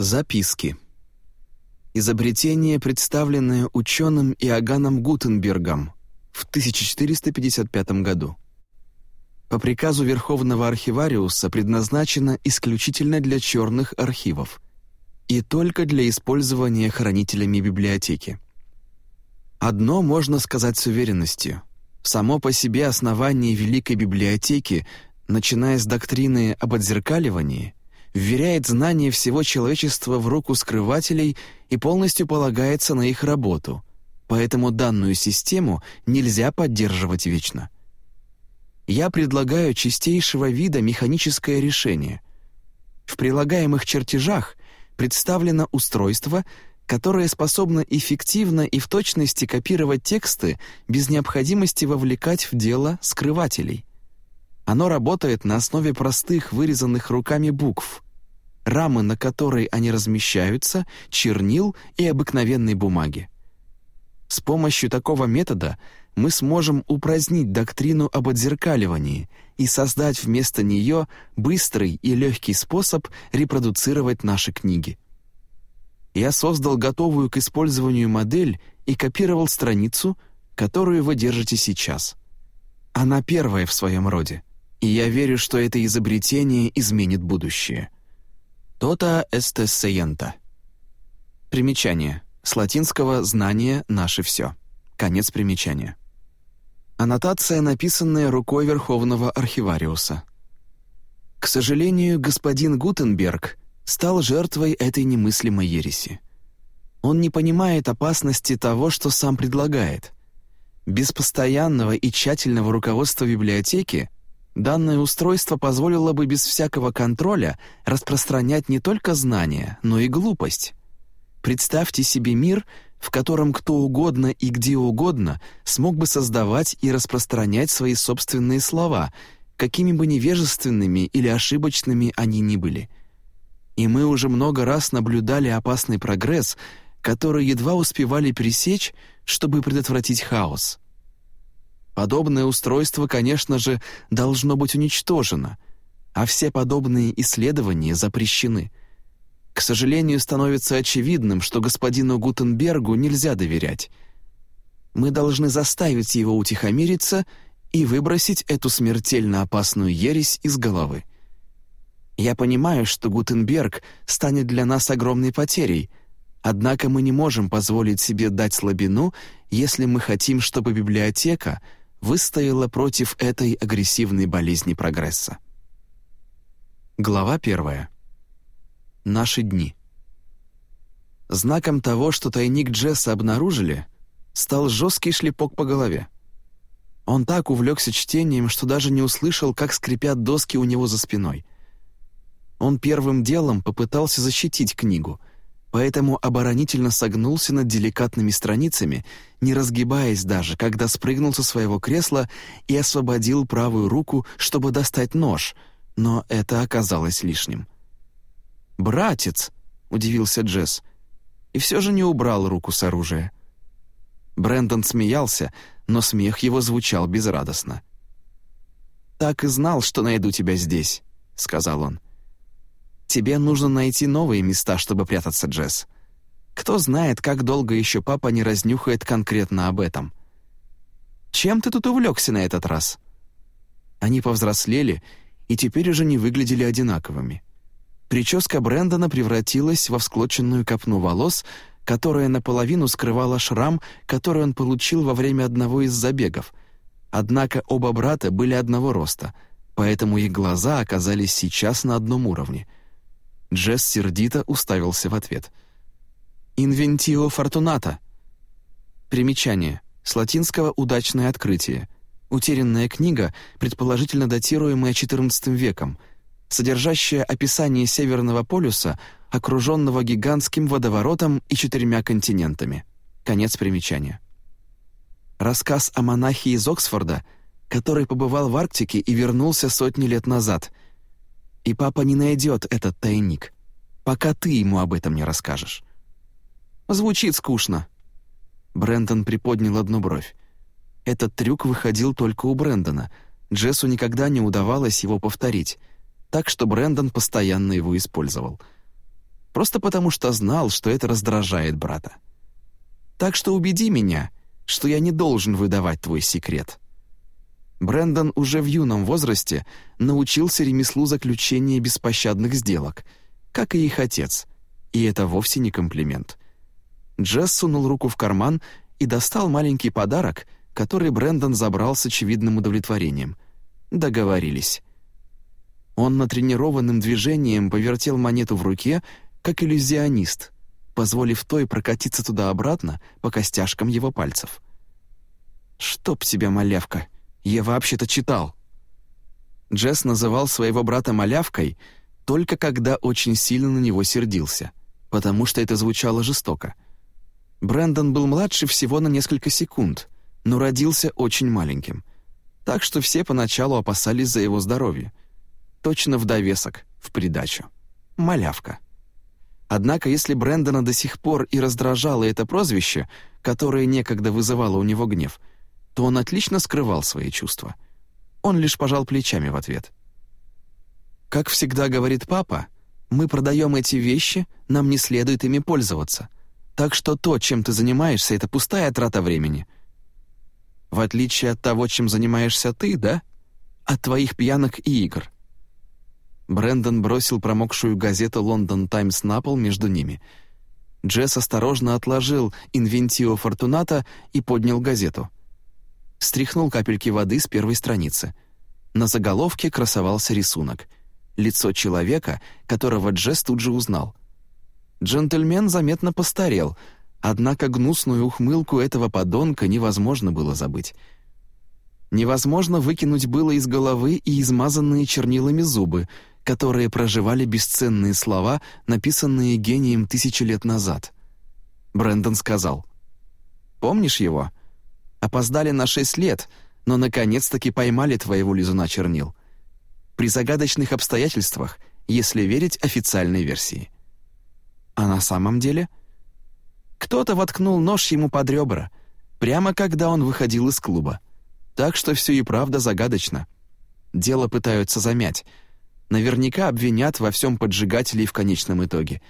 Записки. Изобретение, представленное ученым Иоганном Гутенбергом в 1455 году. По приказу Верховного архивариуса предназначено исключительно для черных архивов и только для использования хранителями библиотеки. Одно можно сказать с уверенностью. Само по себе основание Великой Библиотеки, начиная с доктрины об отзеркаливании – вверяет знание всего человечества в руку скрывателей и полностью полагается на их работу, поэтому данную систему нельзя поддерживать вечно. Я предлагаю чистейшего вида механическое решение. В прилагаемых чертежах представлено устройство, которое способно эффективно и в точности копировать тексты без необходимости вовлекать в дело скрывателей. Оно работает на основе простых вырезанных руками букв, рамы, на которой они размещаются, чернил и обыкновенной бумаги. С помощью такого метода мы сможем упразднить доктрину об отзеркаливании и создать вместо нее быстрый и легкий способ репродуцировать наши книги. Я создал готовую к использованию модель и копировал страницу, которую вы держите сейчас. Она первая в своем роде и я верю, что это изобретение изменит будущее. То-то эстессеента. Примечание. С латинского «знание — наше все». Конец примечания. Аннотация, написанная рукой Верховного Архивариуса. К сожалению, господин Гутенберг стал жертвой этой немыслимой ереси. Он не понимает опасности того, что сам предлагает. Без постоянного и тщательного руководства библиотеки Данное устройство позволило бы без всякого контроля распространять не только знания, но и глупость. Представьте себе мир, в котором кто угодно и где угодно смог бы создавать и распространять свои собственные слова, какими бы невежественными или ошибочными они ни были. И мы уже много раз наблюдали опасный прогресс, который едва успевали пресечь, чтобы предотвратить хаос. Подобное устройство, конечно же, должно быть уничтожено, а все подобные исследования запрещены. К сожалению, становится очевидным, что господину Гутенбергу нельзя доверять. Мы должны заставить его утихомириться и выбросить эту смертельно опасную ересь из головы. Я понимаю, что Гутенберг станет для нас огромной потерей, однако мы не можем позволить себе дать слабину, если мы хотим, чтобы библиотека — выстояла против этой агрессивной болезни прогресса. Глава первая. Наши дни. Знаком того, что тайник Джесса обнаружили, стал жесткий шлепок по голове. Он так увлекся чтением, что даже не услышал, как скрипят доски у него за спиной. Он первым делом попытался защитить книгу, поэтому оборонительно согнулся над деликатными страницами, не разгибаясь даже, когда спрыгнул со своего кресла и освободил правую руку, чтобы достать нож, но это оказалось лишним. «Братец!» — удивился Джесс, и все же не убрал руку с оружия. Брэндон смеялся, но смех его звучал безрадостно. «Так и знал, что найду тебя здесь», — сказал он. Тебе нужно найти новые места, чтобы прятаться, Джесс. Кто знает, как долго еще папа не разнюхает конкретно об этом. Чем ты тут увлекся на этот раз?» Они повзрослели и теперь уже не выглядели одинаковыми. Прическа Брэндона превратилась во всклоченную копну волос, которая наполовину скрывала шрам, который он получил во время одного из забегов. Однако оба брата были одного роста, поэтому их глаза оказались сейчас на одном уровне — Джесс сердито уставился в ответ. «Инвентио фортуната». Примечание. С латинского «удачное открытие». Утерянная книга, предположительно датируемая XIV веком, содержащая описание Северного полюса, окруженного гигантским водоворотом и четырьмя континентами. Конец примечания. Рассказ о монахе из Оксфорда, который побывал в Арктике и вернулся сотни лет назад — и папа не найдет этот тайник, пока ты ему об этом не расскажешь. Звучит скучно. Брэндон приподнял одну бровь. Этот трюк выходил только у Брэндона. Джессу никогда не удавалось его повторить, так что Брэндон постоянно его использовал. просто потому что знал, что это раздражает брата. Так что убеди меня, что я не должен выдавать твой секрет». Брэндон уже в юном возрасте научился ремеслу заключения беспощадных сделок, как и их отец, и это вовсе не комплимент. Джесс сунул руку в карман и достал маленький подарок, который Брэндон забрал с очевидным удовлетворением. Договорились. Он натренированным движением повертел монету в руке, как иллюзионист, позволив той прокатиться туда-обратно по костяшкам его пальцев. «Чтоб тебя, малявка!» Я вообще-то читал». Джесс называл своего брата малявкой только когда очень сильно на него сердился, потому что это звучало жестоко. Брэндон был младше всего на несколько секунд, но родился очень маленьким. Так что все поначалу опасались за его здоровье. Точно в довесок, в придачу. Малявка. Однако, если Брэндона до сих пор и раздражало это прозвище, которое некогда вызывало у него гнев — то он отлично скрывал свои чувства. Он лишь пожал плечами в ответ. «Как всегда говорит папа, мы продаем эти вещи, нам не следует ими пользоваться. Так что то, чем ты занимаешься, это пустая трата времени. В отличие от того, чем занимаешься ты, да? От твоих пьянок и игр». Брэндон бросил промокшую газету «Лондон Таймс» на пол между ними. Джесс осторожно отложил «Инвентио Фортуната» и поднял газету стряхнул капельки воды с первой страницы. На заголовке красовался рисунок. Лицо человека, которого Джесс тут же узнал. Джентльмен заметно постарел, однако гнусную ухмылку этого подонка невозможно было забыть. Невозможно выкинуть было из головы и измазанные чернилами зубы, которые проживали бесценные слова, написанные гением тысячи лет назад. Брэндон сказал, «Помнишь его?» Опоздали на шесть лет, но наконец-таки поймали твоего лизуна чернил. При загадочных обстоятельствах, если верить официальной версии. А на самом деле? Кто-то воткнул нож ему под ребра, прямо когда он выходил из клуба. Так что все и правда загадочно. Дело пытаются замять. Наверняка обвинят во всем поджигателей в конечном итоге,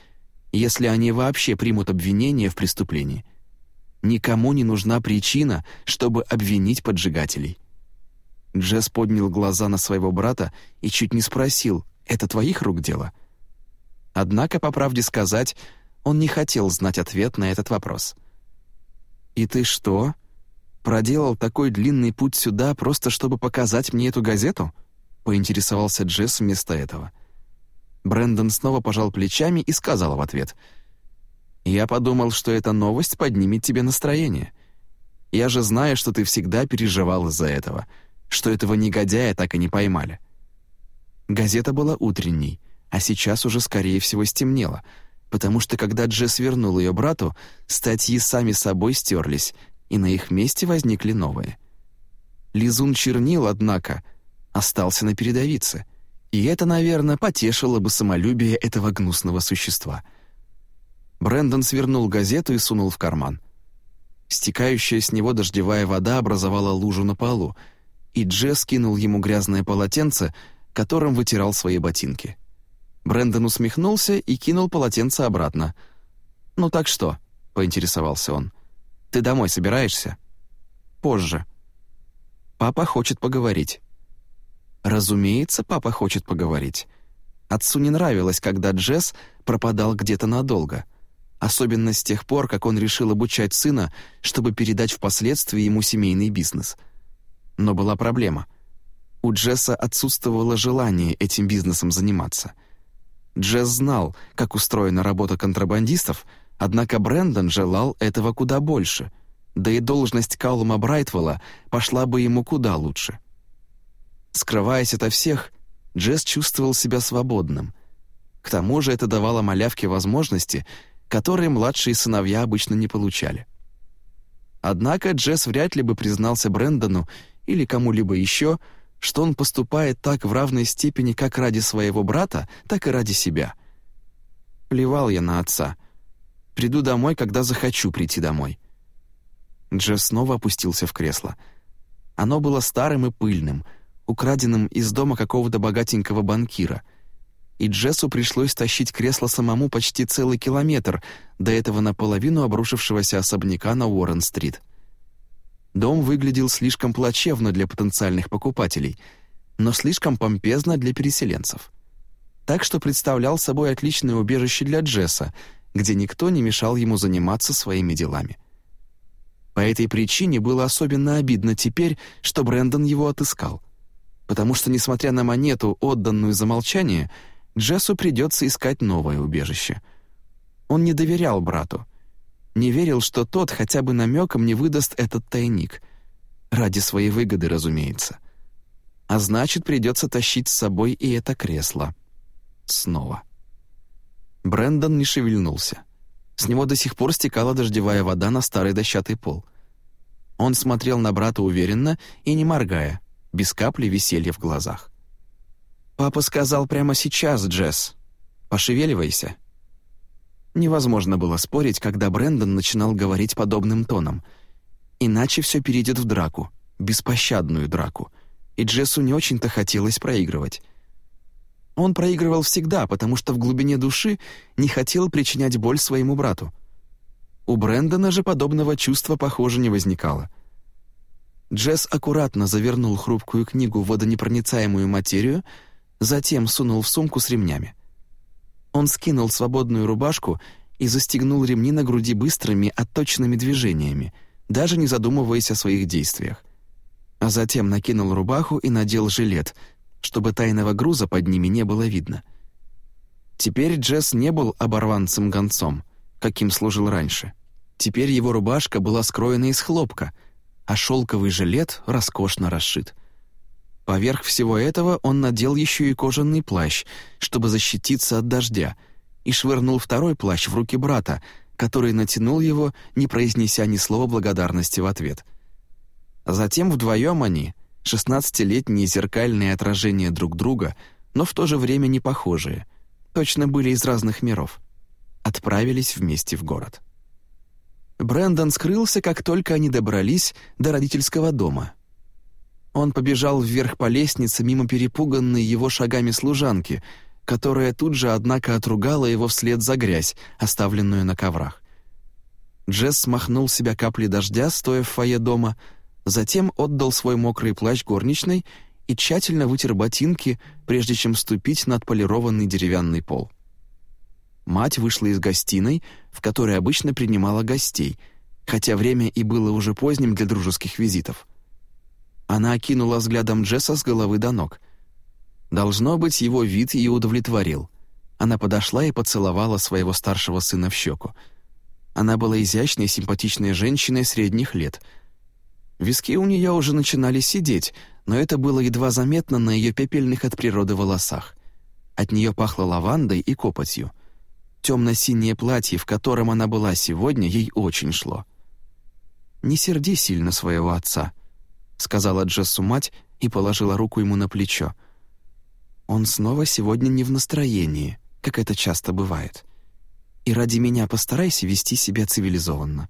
если они вообще примут обвинение в преступлении. Никому не нужна причина, чтобы обвинить поджигателей. Джесс поднял глаза на своего брата и чуть не спросил, «Это твоих рук дело?» Однако, по правде сказать, он не хотел знать ответ на этот вопрос. «И ты что? Проделал такой длинный путь сюда просто чтобы показать мне эту газету?» — поинтересовался Джесс вместо этого. Брэндон снова пожал плечами и сказал в ответ — я подумал, что эта новость поднимет тебе настроение. Я же знаю, что ты всегда переживал из-за этого, что этого негодяя так и не поймали». Газета была утренней, а сейчас уже, скорее всего, стемнело, потому что когда Джесс вернул ее брату, статьи сами собой стерлись, и на их месте возникли новые. Лизун чернил, однако, остался на передовице, и это, наверное, потешило бы самолюбие этого гнусного существа — Брэндон свернул газету и сунул в карман. Стекающая с него дождевая вода образовала лужу на полу, и Джесс кинул ему грязное полотенце, которым вытирал свои ботинки. Брэндон усмехнулся и кинул полотенце обратно. «Ну так что?» — поинтересовался он. «Ты домой собираешься?» «Позже». «Папа хочет поговорить». «Разумеется, папа хочет поговорить». Отцу не нравилось, когда Джесс пропадал где-то надолго — особенно с тех пор, как он решил обучать сына, чтобы передать впоследствии ему семейный бизнес. Но была проблема. У Джесса отсутствовало желание этим бизнесом заниматься. Джесс знал, как устроена работа контрабандистов, однако Брэндон желал этого куда больше, да и должность Калума Брайтвелла пошла бы ему куда лучше. Скрываясь ото всех, Джесс чувствовал себя свободным. К тому же это давало малявке возможности которые младшие сыновья обычно не получали. Однако Джесс вряд ли бы признался Брэндону или кому-либо еще, что он поступает так в равной степени как ради своего брата, так и ради себя. Плевал я на отца. Приду домой, когда захочу прийти домой. Джесс снова опустился в кресло. Оно было старым и пыльным, украденным из дома какого-то богатенького банкира. И Джессу пришлось тащить кресло самому почти целый километр до этого наполовину обрушившегося особняка на Уоррен-стрит. Дом выглядел слишком плачевно для потенциальных покупателей, но слишком помпезно для переселенцев. Так что представлял собой отличное убежище для Джесса, где никто не мешал ему заниматься своими делами. По этой причине было особенно обидно теперь, что Брэндон его отыскал. Потому что, несмотря на монету, отданную за молчание, Джессу придется искать новое убежище. Он не доверял брату. Не верил, что тот хотя бы намеком не выдаст этот тайник. Ради своей выгоды, разумеется. А значит, придется тащить с собой и это кресло. Снова. Брендон не шевельнулся. С него до сих пор стекала дождевая вода на старый дощатый пол. Он смотрел на брата уверенно и не моргая, без капли веселья в глазах. «Папа сказал прямо сейчас, Джесс. Пошевеливайся». Невозможно было спорить, когда Брэндон начинал говорить подобным тоном. Иначе все перейдет в драку, беспощадную драку, и Джессу не очень-то хотелось проигрывать. Он проигрывал всегда, потому что в глубине души не хотел причинять боль своему брату. У Брэндона же подобного чувства, похоже, не возникало. Джесс аккуратно завернул хрупкую книгу в водонепроницаемую материю, затем сунул в сумку с ремнями. Он скинул свободную рубашку и застегнул ремни на груди быстрыми, отточенными движениями, даже не задумываясь о своих действиях. А затем накинул рубаху и надел жилет, чтобы тайного груза под ними не было видно. Теперь Джесс не был оборванцем-гонцом, каким служил раньше. Теперь его рубашка была скроена из хлопка, а шелковый жилет роскошно расшит — Поверх всего этого он надел еще и кожаный плащ, чтобы защититься от дождя, и швырнул второй плащ в руки брата, который натянул его, не произнеся ни слова благодарности в ответ. Затем вдвоем они, шестнадцатилетние зеркальные отражения друг друга, но в то же время не похожие, точно были из разных миров, отправились вместе в город. Брэндон скрылся, как только они добрались до родительского дома — он побежал вверх по лестнице мимо перепуганной его шагами служанки, которая тут же, однако, отругала его вслед за грязь, оставленную на коврах. Джесс смахнул себя капли дождя, стоя в фойе дома, затем отдал свой мокрый плащ горничной и тщательно вытер ботинки, прежде чем ступить на отполированный деревянный пол. Мать вышла из гостиной, в которой обычно принимала гостей, хотя время и было уже поздним для дружеских визитов. Она окинула взглядом Джесса с головы до ног. Должно быть, его вид ее удовлетворил. Она подошла и поцеловала своего старшего сына в щеку. Она была изящной, симпатичной женщиной средних лет. Виски у нее уже начинали сидеть, но это было едва заметно на ее пепельных от природы волосах. От нее пахло лавандой и копотью. Темно-синее платье, в котором она была сегодня, ей очень шло. «Не серди сильно своего отца», сказала Джессу мать и положила руку ему на плечо. «Он снова сегодня не в настроении, как это часто бывает. И ради меня постарайся вести себя цивилизованно».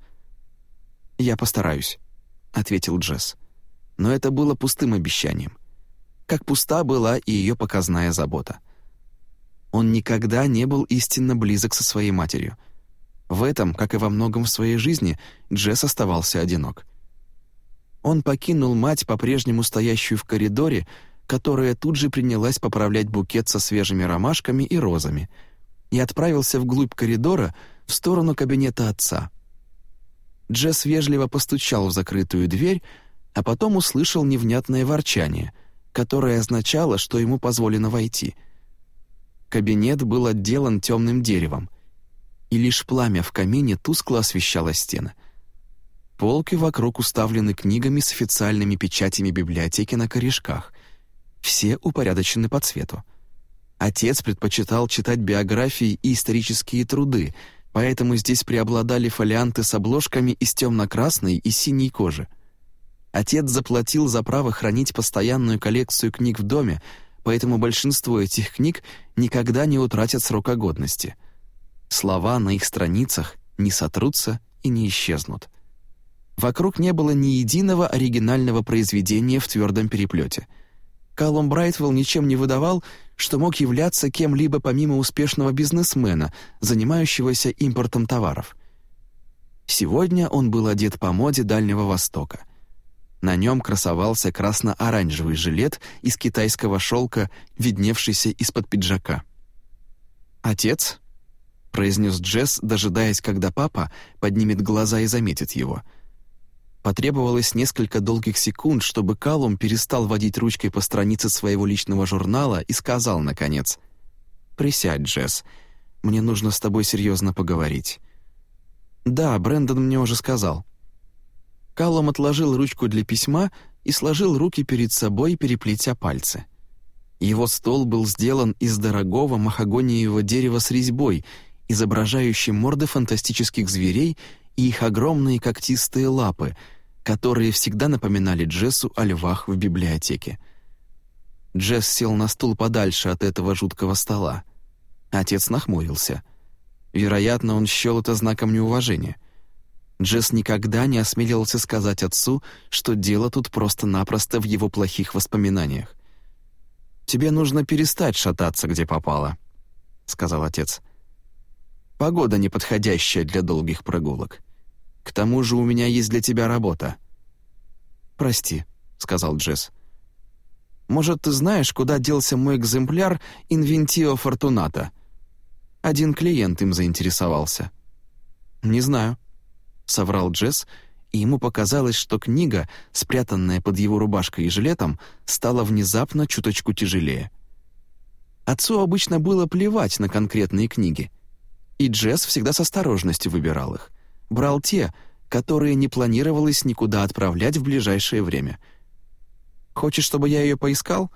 «Я постараюсь», — ответил Джесс. Но это было пустым обещанием. Как пуста была и ее показная забота. Он никогда не был истинно близок со своей матерью. В этом, как и во многом в своей жизни, Джесс оставался одинок он покинул мать, по-прежнему стоящую в коридоре, которая тут же принялась поправлять букет со свежими ромашками и розами, и отправился вглубь коридора в сторону кабинета отца. Джесс вежливо постучал в закрытую дверь, а потом услышал невнятное ворчание, которое означало, что ему позволено войти. Кабинет был отделан темным деревом, и лишь пламя в камине тускло освещало стены — Полки вокруг уставлены книгами с официальными печатями библиотеки на корешках. Все упорядочены по цвету. Отец предпочитал читать биографии и исторические труды, поэтому здесь преобладали фолианты с обложками из темно-красной и синей кожи. Отец заплатил за право хранить постоянную коллекцию книг в доме, поэтому большинство этих книг никогда не утратят срока годности. Слова на их страницах не сотрутся и не исчезнут. Вокруг не было ни единого оригинального произведения в твердом переплете. Каллум Брайтвелл ничем не выдавал, что мог являться кем-либо помимо успешного бизнесмена, занимающегося импортом товаров. Сегодня он был одет по моде Дальнего Востока. На нем красовался красно-оранжевый жилет из китайского шелка, видневшийся из-под пиджака. «Отец?» — произнес Джесс, дожидаясь, когда папа поднимет глаза и заметит его — Потребовалось несколько долгих секунд, чтобы Калум перестал водить ручкой по странице своего личного журнала и сказал, наконец, «Присядь, Джесс, мне нужно с тобой серьезно поговорить». «Да, Брэндон мне уже сказал». Калум отложил ручку для письма и сложил руки перед собой, переплетя пальцы. Его стол был сделан из дорогого махагониевого дерева с резьбой, изображающей морды фантастических зверей и их огромные когтистые лапы, которые всегда напоминали Джессу о львах в библиотеке. Джесс сел на стул подальше от этого жуткого стола. Отец нахмурился. Вероятно, он счел это знаком неуважения. Джесс никогда не осмеливался сказать отцу, что дело тут просто-напросто в его плохих воспоминаниях. «Тебе нужно перестать шататься, где попало», — сказал отец. «Погода неподходящая для долгих прогулок. К тому же у меня есть для тебя работа». «Прости», — сказал Джесс. «Может, ты знаешь, куда делся мой экземпляр «Инвентио Фортуната»?» Один клиент им заинтересовался. «Не знаю», — соврал Джесс, и ему показалось, что книга, спрятанная под его рубашкой и жилетом, стала внезапно чуточку тяжелее. Отцу обычно было плевать на конкретные книги, и Джесс всегда с осторожностью выбирал их брал те, которые не планировалось никуда отправлять в ближайшее время. Хочешь, чтобы я ее поискал?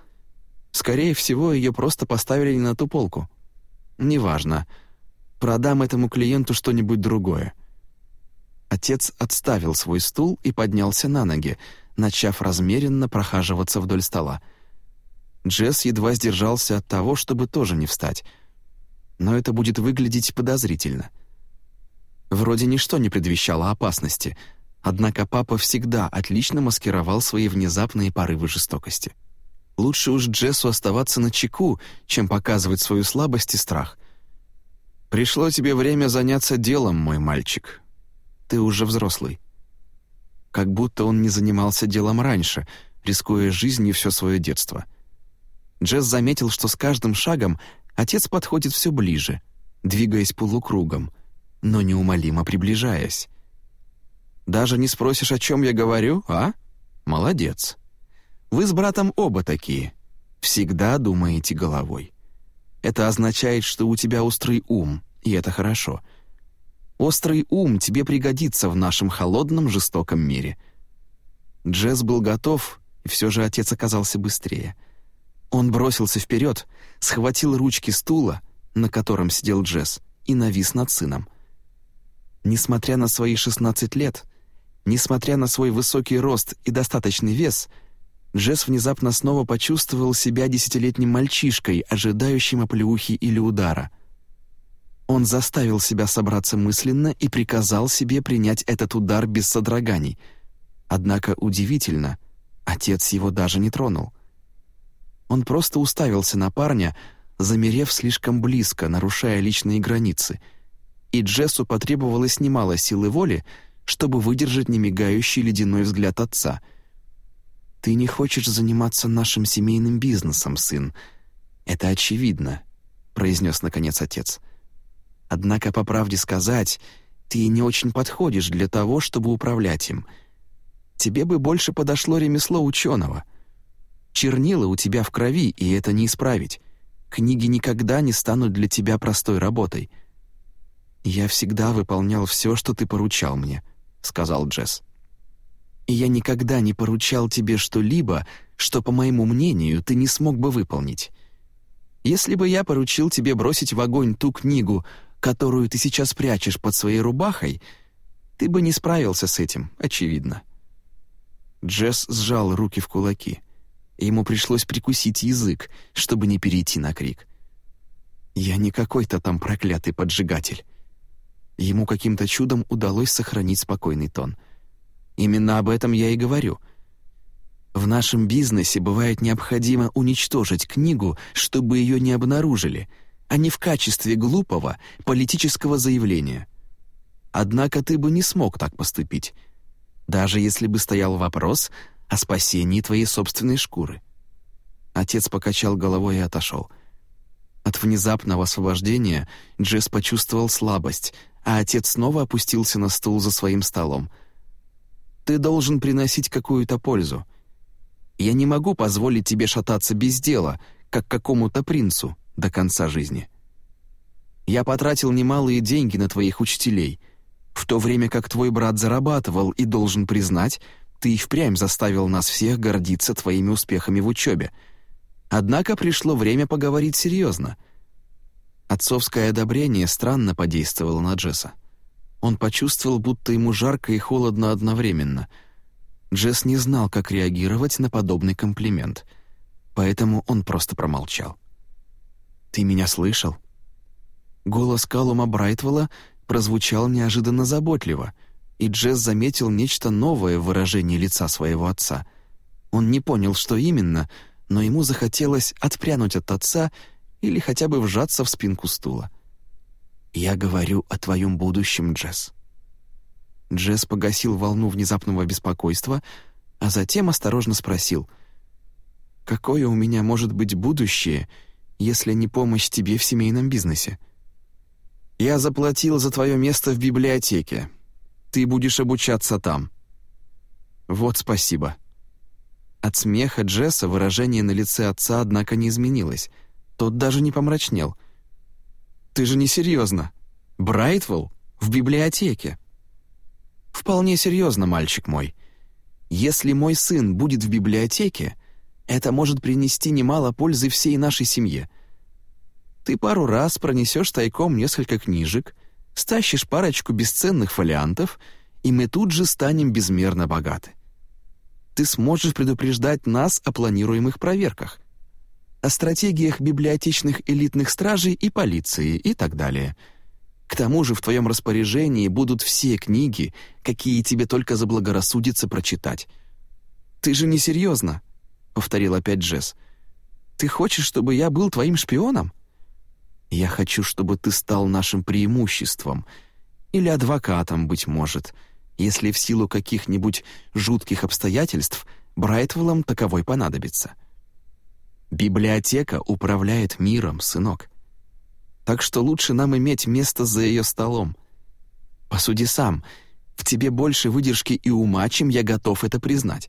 Скорее всего, ее просто поставили на ту полку. Неважно. Продам этому клиенту что-нибудь другое. Отец отставил свой стул и поднялся на ноги, начав размеренно прохаживаться вдоль стола. Джесс едва сдержался от того, чтобы тоже не встать. Но это будет выглядеть подозрительно — Вроде ничто не предвещало опасности, однако папа всегда отлично маскировал свои внезапные порывы жестокости. Лучше уж Джессу оставаться на чеку, чем показывать свою слабость и страх. «Пришло тебе время заняться делом, мой мальчик. Ты уже взрослый». Как будто он не занимался делом раньше, рискуя жизнью все свое детство. Джесс заметил, что с каждым шагом отец подходит все ближе, двигаясь полукругом — но неумолимо приближаясь. «Даже не спросишь, о чем я говорю, а? Молодец. Вы с братом оба такие. Всегда думаете головой. Это означает, что у тебя острый ум, и это хорошо. Острый ум тебе пригодится в нашем холодном, жестоком мире». Джесс был готов, и все же отец оказался быстрее. Он бросился вперед, схватил ручки стула, на котором сидел Джесс, и навис над сыном. Несмотря на свои 16 лет, несмотря на свой высокий рост и достаточный вес, Джесс внезапно снова почувствовал себя десятилетним мальчишкой, ожидающим оплеухи или удара. Он заставил себя собраться мысленно и приказал себе принять этот удар без содроганий. Однако удивительно, отец его даже не тронул. Он просто уставился на парня, замерев слишком близко, нарушая личные границы — и Джессу потребовалось немало силы воли, чтобы выдержать немигающий ледяной взгляд отца. «Ты не хочешь заниматься нашим семейным бизнесом, сын. Это очевидно», — произнес наконец отец. «Однако, по правде сказать, ты не очень подходишь для того, чтобы управлять им. Тебе бы больше подошло ремесло ученого. Чернила у тебя в крови, и это не исправить. Книги никогда не станут для тебя простой работой». «Я всегда выполнял все, что ты поручал мне», — сказал Джесс. «И я никогда не поручал тебе что-либо, что, по моему мнению, ты не смог бы выполнить. Если бы я поручил тебе бросить в огонь ту книгу, которую ты сейчас прячешь под своей рубахой, ты бы не справился с этим, очевидно». Джесс сжал руки в кулаки. Ему пришлось прикусить язык, чтобы не перейти на крик. «Я не какой-то там проклятый поджигатель. Ему каким-то чудом удалось сохранить спокойный тон. «Именно об этом я и говорю. В нашем бизнесе бывает необходимо уничтожить книгу, чтобы ее не обнаружили, а не в качестве глупого политического заявления. Однако ты бы не смог так поступить, даже если бы стоял вопрос о спасении твоей собственной шкуры. Отец покачал головой и отошел. От внезапного освобождения Джесс почувствовал слабость, а отец снова опустился на стул за своим столом. «Ты должен приносить какую-то пользу. Я не могу позволить тебе шататься без дела, как какому-то принцу, до конца жизни. Я потратил немалые деньги на твоих учителей, в то время как твой брат зарабатывал и, должен признать, ты и впрямь заставил нас всех гордиться твоими успехами в учебе. Однако пришло время поговорить серьезно. Отцовское одобрение странно подействовало на Джесса. Он почувствовал, будто ему жарко и холодно одновременно. Джесс не знал, как реагировать на подобный комплимент, поэтому он просто промолчал. «Ты меня слышал?» Голос Калума Брайтвелла прозвучал неожиданно заботливо, и Джесс заметил нечто новое в выражении лица своего отца. Он не понял, что именно, но ему захотелось отпрянуть от отца или хотя бы вжаться в спинку стула. «Я говорю о твоем будущем, Джесс». Джесс погасил волну внезапного беспокойства, а затем осторожно спросил, «Какое у меня может быть будущее, если не помощь тебе в семейном бизнесе?» «Я заплатил за твое место в библиотеке. Ты будешь обучаться там». «Вот спасибо». От смеха Джесса выражение на лице отца, однако, не изменилось. Тот даже не помрачнел. «Ты же не серьезно. Брайтвелл в библиотеке». «Вполне серьезно, мальчик мой. Если мой сын будет в библиотеке, это может принести немало пользы всей нашей семье. Ты пару раз пронесешь тайком несколько книжек, стащишь парочку бесценных фолиантов, и мы тут же станем безмерно богаты. Ты сможешь предупреждать нас о планируемых проверках, о стратегиях библиотечных элитных стражей и полиции и так далее. К тому же в твоем распоряжении будут все книги, какие тебе только заблагорассудится прочитать. «Ты же не серьезно?» — повторил опять Джесс. «Ты хочешь, чтобы я был твоим шпионом?» «Я хочу, чтобы ты стал нашим преимуществом. Или адвокатом, быть может, если в силу каких-нибудь жутких обстоятельств Брайтвеллам таковой понадобится». Библиотека управляет миром, сынок. Так что лучше нам иметь место за ее столом. Посуди сам, в тебе больше выдержки и ума, чем я готов это признать.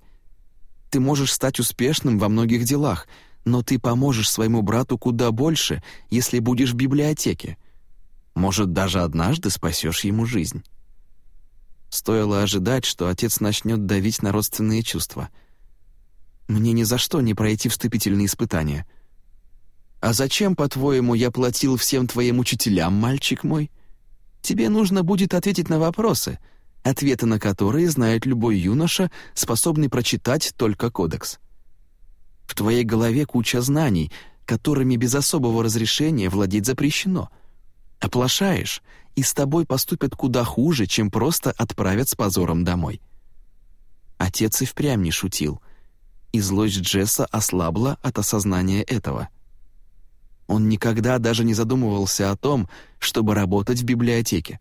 Ты можешь стать успешным во многих делах, но ты поможешь своему брату куда больше, если будешь в библиотеке. Может, даже однажды спасешь ему жизнь. Стоило ожидать, что отец начнет давить на родственные чувства — мне ни за что не пройти вступительные испытания. А зачем, по-твоему, я платил всем твоим учителям, мальчик мой? Тебе нужно будет ответить на вопросы, ответы на которые знает любой юноша, способный прочитать только кодекс. В твоей голове куча знаний, которыми без особого разрешения владеть запрещено. Оплошаешь, и с тобой поступят куда хуже, чем просто отправят с позором домой. Отец и впрямь не шутил — и злость Джесса ослабла от осознания этого. Он никогда даже не задумывался о том, чтобы работать в библиотеке.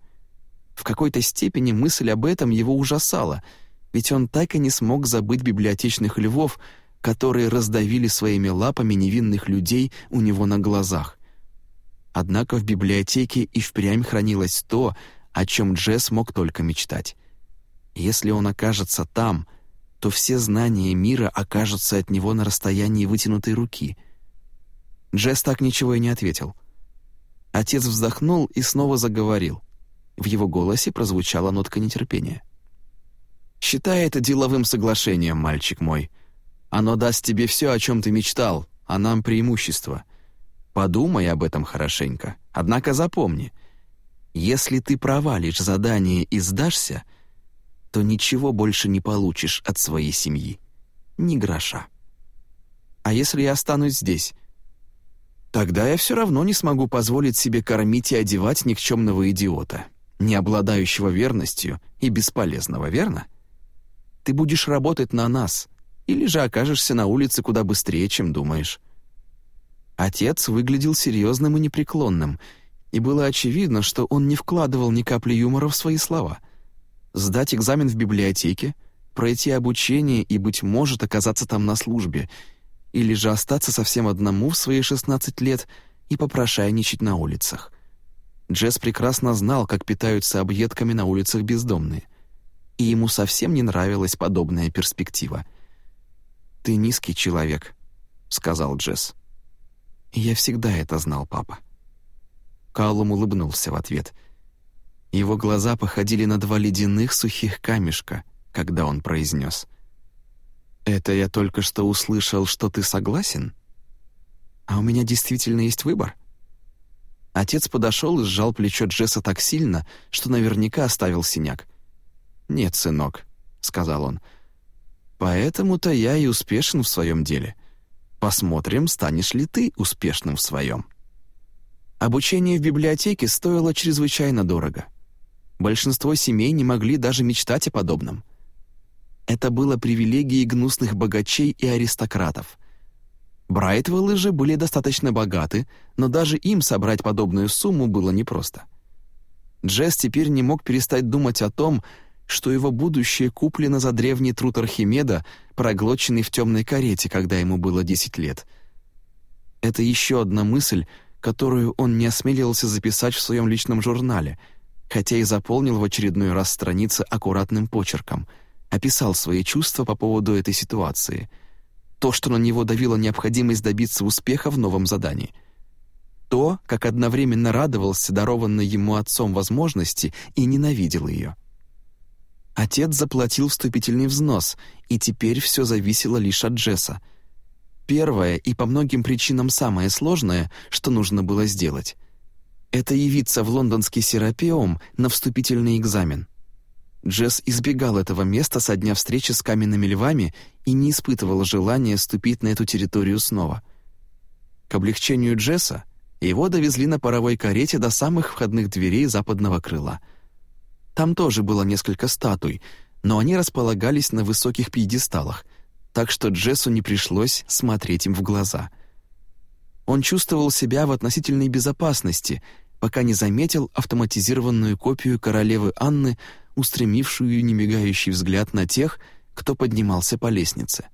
В какой-то степени мысль об этом его ужасала, ведь он так и не смог забыть библиотечных львов, которые раздавили своими лапами невинных людей у него на глазах. Однако в библиотеке и впрямь хранилось то, о чем Джесс мог только мечтать. Если он окажется там — то все знания мира окажутся от него на расстоянии вытянутой руки. Джесс так ничего и не ответил. Отец вздохнул и снова заговорил. В его голосе прозвучала нотка нетерпения. «Считай это деловым соглашением, мальчик мой. Оно даст тебе все, о чем ты мечтал, а нам преимущество. Подумай об этом хорошенько. Однако запомни, если ты провалишь задание и сдашься — то ничего больше не получишь от своей семьи. Ни гроша. А если я останусь здесь? Тогда я все равно не смогу позволить себе кормить и одевать никчемного идиота, не обладающего верностью и бесполезного, верно? Ты будешь работать на нас, или же окажешься на улице куда быстрее, чем думаешь». Отец выглядел серьезным и непреклонным, и было очевидно, что он не вкладывал ни капли юмора в свои слова. Сдать экзамен в библиотеке, пройти обучение и, быть может, оказаться там на службе, или же остаться совсем одному в свои 16 лет и попрошайничать на улицах. Джесс прекрасно знал, как питаются объедками на улицах бездомные, и ему совсем не нравилась подобная перспектива. «Ты низкий человек», — сказал Джесс. «Я всегда это знал, папа». Каллум улыбнулся в ответ. Его глаза походили на два ледяных сухих камешка, когда он произнес. «Это я только что услышал, что ты согласен? А у меня действительно есть выбор?» Отец подошел и сжал плечо Джесса так сильно, что наверняка оставил синяк. «Нет, сынок», — сказал он, — «поэтому-то я и успешен в своем деле. Посмотрим, станешь ли ты успешным в своем». Обучение в библиотеке стоило чрезвычайно дорого. Большинство семей не могли даже мечтать о подобном. Это было привилегией гнусных богачей и аристократов. Брайтвеллы же были достаточно богаты, но даже им собрать подобную сумму было непросто. Джесс теперь не мог перестать думать о том, что его будущее куплено за древний труд Архимеда, проглоченный в темной карете, когда ему было 10 лет. Это еще одна мысль, которую он не осмеливался записать в своем личном журнале, хотя и заполнил в очередной раз страницы аккуратным почерком, описал свои чувства по поводу этой ситуации. То, что на него давила необходимость добиться успеха в новом задании. То, как одновременно радовался дарованной ему отцом возможности и ненавидел ее. Отец заплатил вступительный взнос, и теперь все зависело лишь от Джесса. Первое и по многим причинам самое сложное, что нужно было сделать, это явиться в лондонский серапеум на вступительный экзамен. Джесс избегал этого места со дня встречи с каменными львами и не испытывал желания ступить на эту территорию снова. К облегчению Джесса его довезли на паровой карете до самых входных дверей западного крыла — там тоже было несколько статуй, но они располагались на высоких пьедесталах, так что Джессу не пришлось смотреть им в глаза. Он чувствовал себя в относительной безопасности, пока не заметил автоматизированную копию королевы Анны, устремившую немигающий взгляд на тех, кто поднимался по лестнице.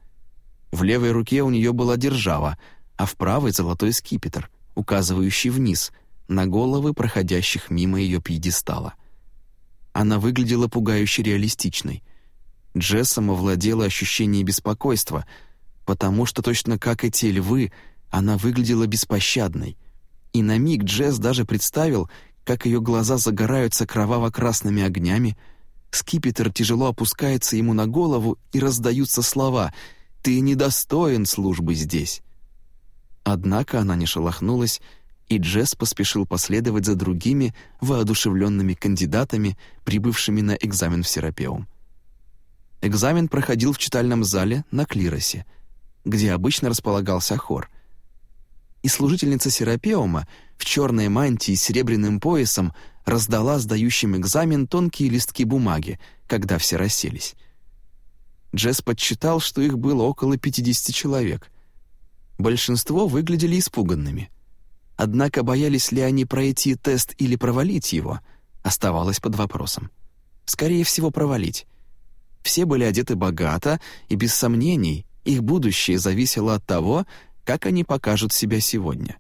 В левой руке у нее была держава, а в правой — золотой скипетр, указывающий вниз, на головы проходящих мимо ее пьедестала — она выглядела пугающе реалистичной. Джессом овладело ощущение беспокойства, потому что точно как и те львы, она выглядела беспощадной. И на миг Джесс даже представил, как ее глаза загораются кроваво-красными огнями, скипетр тяжело опускается ему на голову и раздаются слова «Ты недостоин службы здесь». Однако она не шелохнулась и Джесс поспешил последовать за другими воодушевленными кандидатами, прибывшими на экзамен в Серапеум. Экзамен проходил в читальном зале на клиросе, где обычно располагался хор. И служительница Серапеума в черной мантии с серебряным поясом раздала сдающим экзамен тонкие листки бумаги, когда все расселись. Джесс подсчитал, что их было около 50 человек. Большинство выглядели испуганными — Однако боялись ли они пройти тест или провалить его, оставалось под вопросом. Скорее всего, провалить. Все были одеты богато, и без сомнений их будущее зависело от того, как они покажут себя сегодня.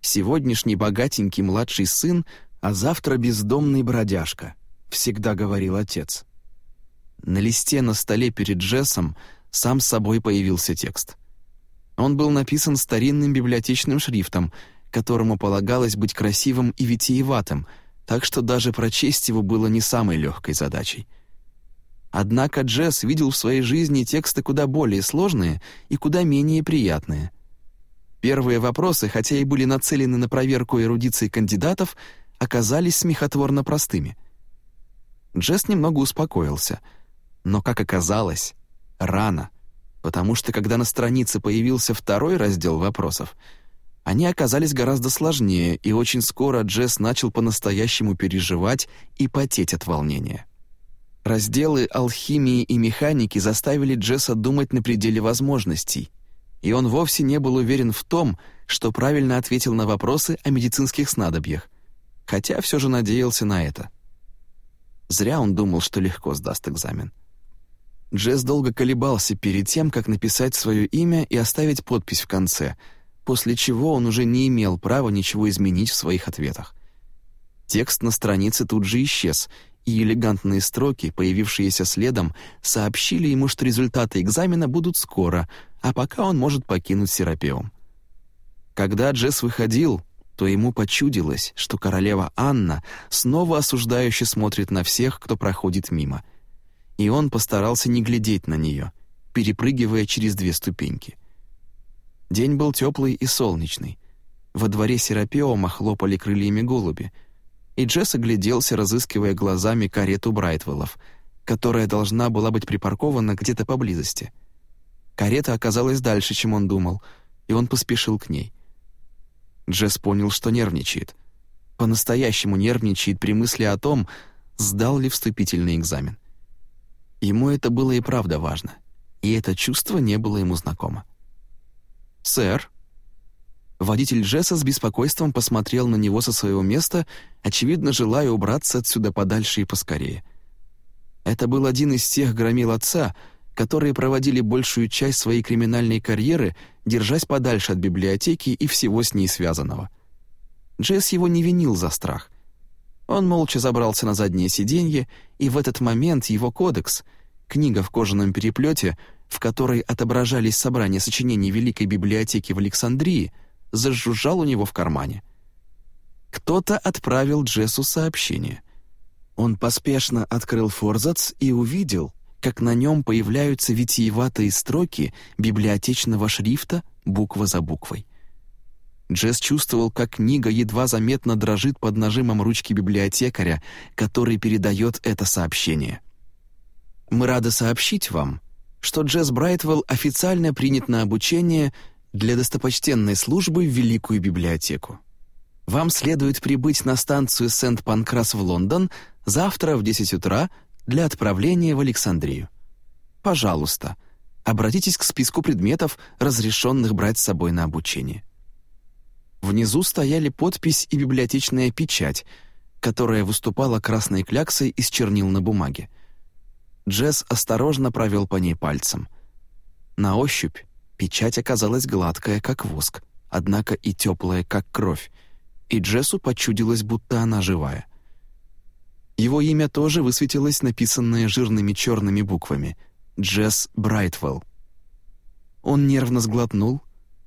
Сегодняшний богатенький младший сын, а завтра бездомный бродяжка, всегда говорил отец. На листе на столе перед Джессом сам собой появился текст. Он был написан старинным библиотечным шрифтом — которому полагалось быть красивым и витиеватым, так что даже прочесть его было не самой легкой задачей. Однако Джесс видел в своей жизни тексты куда более сложные и куда менее приятные. Первые вопросы, хотя и были нацелены на проверку эрудиции кандидатов, оказались смехотворно простыми. Джесс немного успокоился, но, как оказалось, рано, потому что когда на странице появился второй раздел вопросов — они оказались гораздо сложнее, и очень скоро Джесс начал по-настоящему переживать и потеть от волнения. Разделы алхимии и механики заставили Джесса думать на пределе возможностей, и он вовсе не был уверен в том, что правильно ответил на вопросы о медицинских снадобьях, хотя все же надеялся на это. Зря он думал, что легко сдаст экзамен. Джесс долго колебался перед тем, как написать свое имя и оставить подпись в конце, после чего он уже не имел права ничего изменить в своих ответах. Текст на странице тут же исчез, и элегантные строки, появившиеся следом, сообщили ему, что результаты экзамена будут скоро, а пока он может покинуть Серапеум. Когда Джесс выходил, то ему почудилось, что королева Анна снова осуждающе смотрит на всех, кто проходит мимо. И он постарался не глядеть на нее, перепрыгивая через две ступеньки. День был теплый и солнечный. Во дворе Серапеума хлопали крыльями голуби — и Джесс огляделся, разыскивая глазами карету Брайтвеллов, которая должна была быть припаркована где-то поблизости. Карета оказалась дальше, чем он думал, и он поспешил к ней. Джесс понял, что нервничает. По-настоящему нервничает при мысли о том, сдал ли вступительный экзамен. Ему это было и правда важно, и это чувство не было ему знакомо. «Сэр», Водитель Джесса с беспокойством посмотрел на него со своего места, очевидно, желая убраться отсюда подальше и поскорее. Это был один из тех громил отца, которые проводили большую часть своей криминальной карьеры, держась подальше от библиотеки и всего с ней связанного. Джесс его не винил за страх. Он молча забрался на заднее сиденье, и в этот момент его кодекс, книга в кожаном переплете, в которой отображались собрания сочинений Великой библиотеки в Александрии, зажужжал у него в кармане. Кто-то отправил Джессу сообщение. Он поспешно открыл форзац и увидел, как на нем появляются витиеватые строки библиотечного шрифта буква за буквой. Джесс чувствовал, как книга едва заметно дрожит под нажимом ручки библиотекаря, который передает это сообщение. «Мы рады сообщить вам, что Джесс Брайтвелл официально принят на обучение для достопочтенной службы в Великую библиотеку. Вам следует прибыть на станцию Сент-Панкрас в Лондон завтра в 10 утра для отправления в Александрию. Пожалуйста, обратитесь к списку предметов, разрешенных брать с собой на обучение. Внизу стояли подпись и библиотечная печать, которая выступала красной кляксой из чернил на бумаге. Джесс осторожно провел по ней пальцем. На ощупь Печать оказалась гладкая, как воск, однако и теплая, как кровь, и Джессу почудилось, будто она живая. Его имя тоже высветилось, написанное жирными черными буквами — Джесс Брайтвелл. Он нервно сглотнул,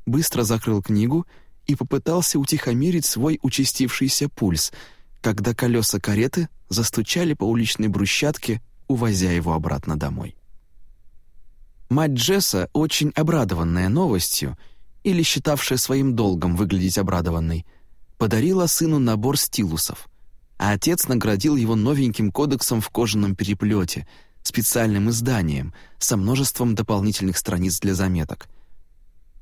быстро закрыл книгу и попытался утихомирить свой участившийся пульс, когда колеса кареты застучали по уличной брусчатке, увозя его обратно домой. Мать Джесса, очень обрадованная новостью, или считавшая своим долгом выглядеть обрадованной, подарила сыну набор стилусов, а отец наградил его новеньким кодексом в кожаном переплете, специальным изданием со множеством дополнительных страниц для заметок,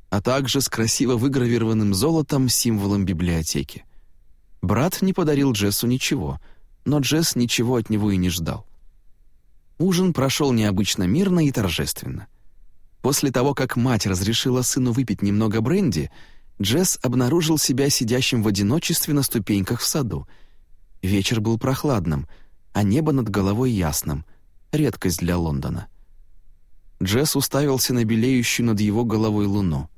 а также с красиво выгравированным золотом символом библиотеки. Брат не подарил Джессу ничего, но Джесс ничего от него и не ждал. Ужин прошел необычно мирно и торжественно. После того, как мать разрешила сыну выпить немного бренди, Джесс обнаружил себя сидящим в одиночестве на ступеньках в саду. Вечер был прохладным, а небо над головой ясным. Редкость для Лондона. Джесс уставился на белеющую над его головой луну.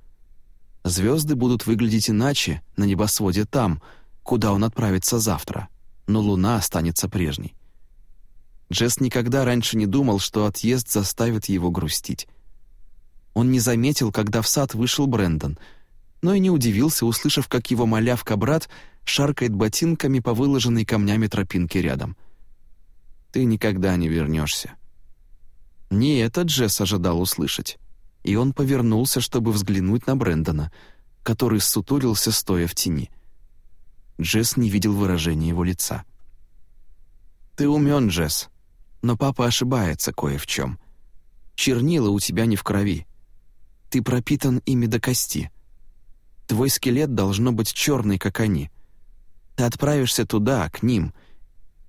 Звезды будут выглядеть иначе на небосводе там, куда он отправится завтра, но луна останется прежней. Джесс никогда раньше не думал, что отъезд заставит его грустить. Он не заметил, когда в сад вышел Брэндон, но и не удивился, услышав, как его малявка-брат шаркает ботинками по выложенной камнями тропинке рядом. «Ты никогда не вернешься». Не это Джесс ожидал услышать, и он повернулся, чтобы взглянуть на Брэндона, который сутулился, стоя в тени. Джесс не видел выражения его лица. «Ты умен, Джесс, но папа ошибается кое в чем. Чернила у тебя не в крови. Ты пропитан ими до кости. Твой скелет должно быть черный, как они. Ты отправишься туда, к ним,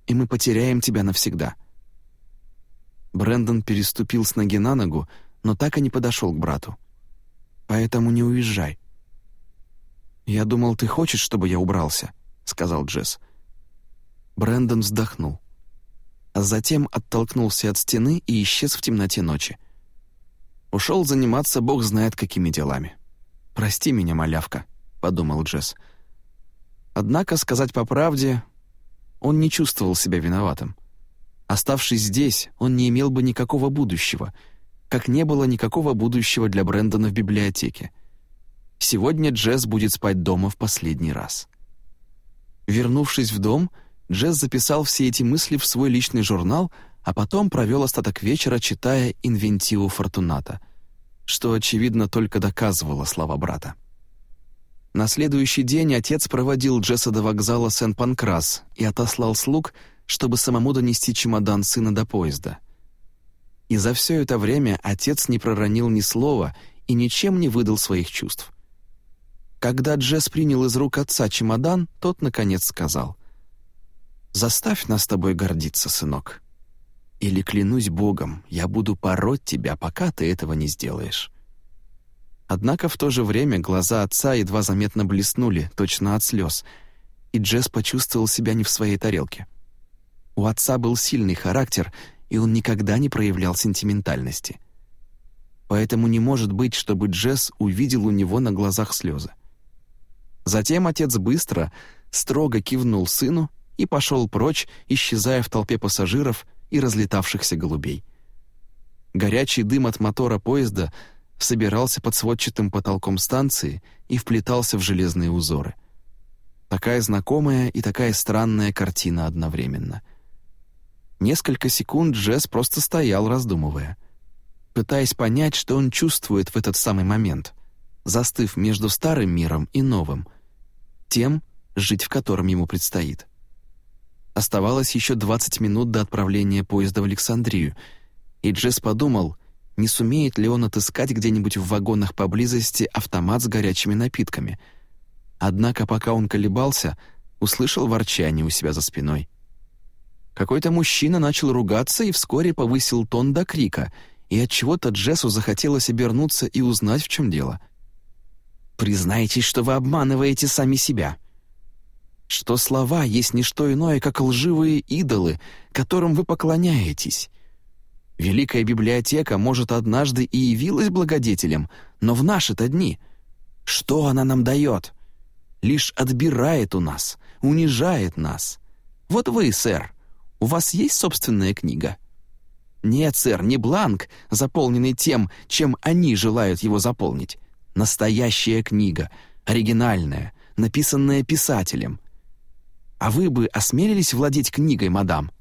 и мы потеряем тебя навсегда». Брэндон переступил с ноги на ногу, но так и не подошел к брату. «Поэтому не уезжай». «Я думал, ты хочешь, чтобы я убрался», — сказал Джесс. Брэндон вздохнул. А затем оттолкнулся от стены и исчез в темноте ночи. Ушел заниматься бог знает какими делами. «Прости меня, малявка», — подумал Джесс. Однако, сказать по правде, он не чувствовал себя виноватым. Оставшись здесь, он не имел бы никакого будущего, как не было никакого будущего для Брэндона в библиотеке. Сегодня Джесс будет спать дома в последний раз. Вернувшись в дом, Джесс записал все эти мысли в свой личный журнал, а потом провел остаток вечера, читая «Инвентиву Фортуната», что, очевидно, только доказывало слова брата. На следующий день отец проводил Джесса до вокзала Сен-Панкрас и отослал слуг, чтобы самому донести чемодан сына до поезда. И за все это время отец не проронил ни слова и ничем не выдал своих чувств. Когда Джесс принял из рук отца чемодан, тот, наконец, сказал, «Заставь нас с тобой гордиться, сынок. Или, клянусь Богом, я буду пороть тебя, пока ты этого не сделаешь». Однако в то же время глаза отца едва заметно блеснули, точно от слез, и Джесс почувствовал себя не в своей тарелке. У отца был сильный характер, и он никогда не проявлял сентиментальности. Поэтому не может быть, чтобы Джесс увидел у него на глазах слезы. Затем отец быстро, строго кивнул сыну и пошел прочь, исчезая в толпе пассажиров и разлетавшихся голубей. Горячий дым от мотора поезда собирался под сводчатым потолком станции и вплетался в железные узоры. Такая знакомая и такая странная картина одновременно — Несколько секунд Джесс просто стоял, раздумывая, пытаясь понять, что он чувствует в этот самый момент, застыв между старым миром и новым, тем, жить в котором ему предстоит. Оставалось еще 20 минут до отправления поезда в Александрию, и Джесс подумал, не сумеет ли он отыскать где-нибудь в вагонах поблизости автомат с горячими напитками. Однако пока он колебался, услышал ворчание у себя за спиной — какой-то мужчина начал ругаться и вскоре повысил тон до крика, и от чего то Джессу захотелось обернуться и узнать, в чем дело. «Признайтесь, что вы обманываете сами себя», что слова есть не что иное, как лживые идолы, которым вы поклоняетесь. Великая библиотека, может, однажды и явилась благодетелем, но в наши-то дни что она нам дает? Лишь отбирает у нас, унижает нас. Вот вы, сэр, у вас есть собственная книга?» «Нет, сэр, не бланк, заполненный тем, чем они желают его заполнить. Настоящая книга, оригинальная, написанная писателем. А вы бы осмелились владеть книгой, мадам?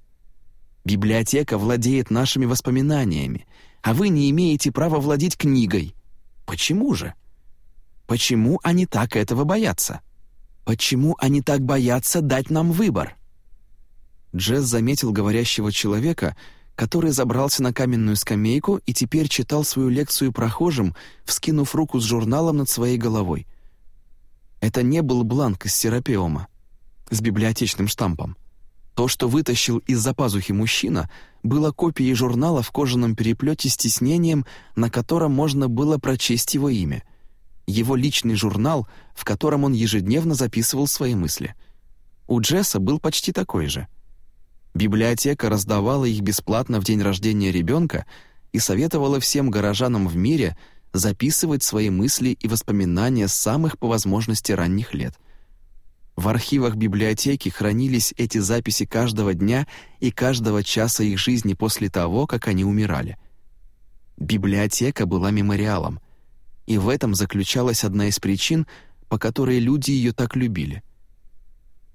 Библиотека владеет нашими воспоминаниями, а вы не имеете права владеть книгой. Почему же? Почему они так этого боятся? Почему они так боятся дать нам выбор?» Джесс заметил говорящего человека, который забрался на каменную скамейку и теперь читал свою лекцию прохожим, вскинув руку с журналом над своей головой. Это не был бланк из серапиома с библиотечным штампом. То, что вытащил из-за пазухи мужчина, было копией журнала в кожаном переплете с тиснением, на котором можно было прочесть его имя. Его личный журнал, в котором он ежедневно записывал свои мысли. У Джесса был почти такой же — Библиотека раздавала их бесплатно в день рождения ребенка и советовала всем горожанам в мире записывать свои мысли и воспоминания с самых по возможности ранних лет. В архивах библиотеки хранились эти записи каждого дня и каждого часа их жизни после того, как они умирали. Библиотека была мемориалом, и в этом заключалась одна из причин, по которой люди ее так любили —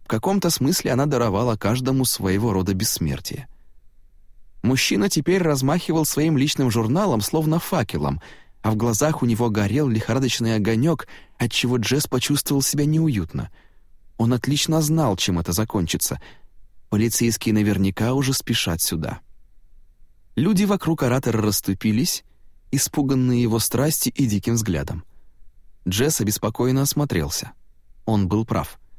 каком-то смысле она даровала каждому своего рода бессмертие. Мужчина теперь размахивал своим личным журналом, словно факелом, а в глазах у него горел лихорадочный огонек, отчего Джесс почувствовал себя неуютно. Он отлично знал, чем это закончится. Полицейские наверняка уже спешат сюда. Люди вокруг оратора расступились, испуганные его страсти и диким взглядом. Джесс обеспокоенно осмотрелся. Он был прав —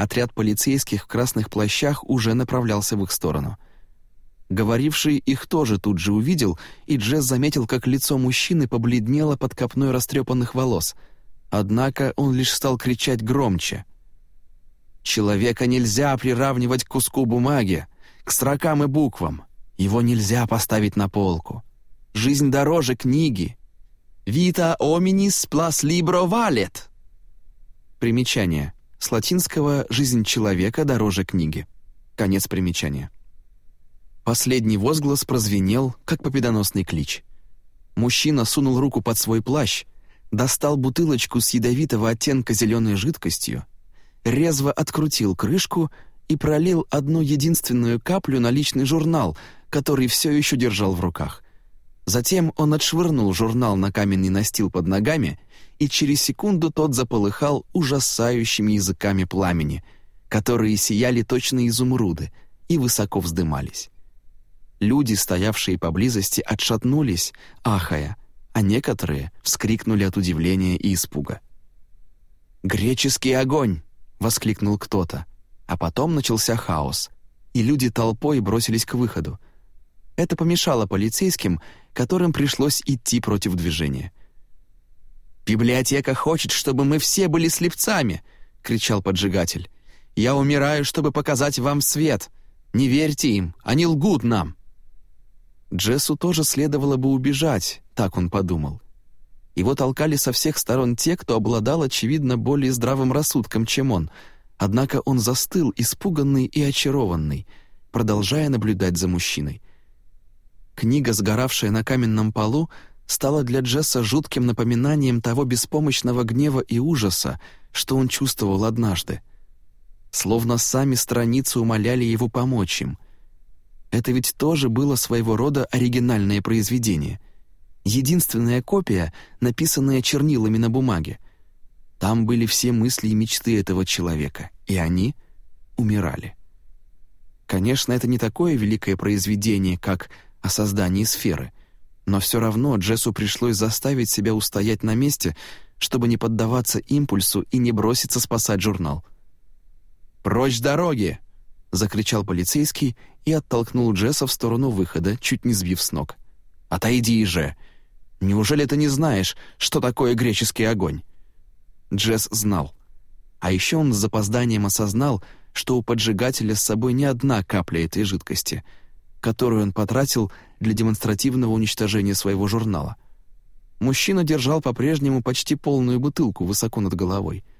Отряд полицейских в красных плащах уже направлялся в их сторону. Говоривший их тоже тут же увидел, и Джесс заметил, как лицо мужчины побледнело под копной растрепанных волос. Однако он лишь стал кричать громче. «Человека нельзя приравнивать к куску бумаги, к строкам и буквам. Его нельзя поставить на полку. Жизнь дороже книги. Vita hominis plus libro valet». Примечание. С латинского «жизнь человека дороже книги». Конец примечания. Последний возглас прозвенел, как победоносный клич. Мужчина сунул руку под свой плащ, достал бутылочку с ядовитого оттенка зеленой жидкостью, резво открутил крышку и пролил одну единственную каплю на личный журнал, который все еще держал в руках. Затем он отшвырнул журнал на каменный настил под ногами, и через секунду тот заполыхал ужасающими языками пламени, которые сияли точно изумруды и высоко вздымались. Люди, стоявшие поблизости, отшатнулись, ахая, а некоторые вскрикнули от удивления и испуга. «Греческий огонь!» — воскликнул кто-то. А потом начался хаос, и люди толпой бросились к выходу. Это помешало полицейским, которым пришлось идти против движения. «Библиотека хочет, чтобы мы все были слепцами!» — кричал поджигатель. «Я умираю, чтобы показать вам свет. Не верьте им, они лгут нам!» Джессу тоже следовало бы убежать, так он подумал. Его толкали со всех сторон те, кто обладал, очевидно, более здравым рассудком, чем он, однако он застыл, испуганный и очарованный, продолжая наблюдать за мужчиной. Книга, сгоравшая на каменном полу, стала для Джесса жутким напоминанием того беспомощного гнева и ужаса, что он чувствовал однажды. Словно сами страницы умоляли его помочь им — это ведь тоже было своего рода оригинальное произведение. Единственная копия, написанная чернилами на бумаге. Там были все мысли и мечты этого человека, и они умирали. Конечно, это не такое великое произведение, как «О создании сферы», но все равно Джессу пришлось заставить себя устоять на месте, чтобы не поддаваться импульсу и не броситься спасать журнал. «Прочь дороги!» — закричал полицейский и оттолкнул Джесса в сторону выхода, чуть не сбив с ног. «Отойди же! Неужели ты не знаешь, что такое греческий огонь?» Джесс знал. А еще он с запозданием осознал, что у поджигателя с собой не одна капля этой жидкости, которую он потратил для демонстративного уничтожения своего журнала. Мужчина держал по-прежнему почти полную бутылку высоко над головой —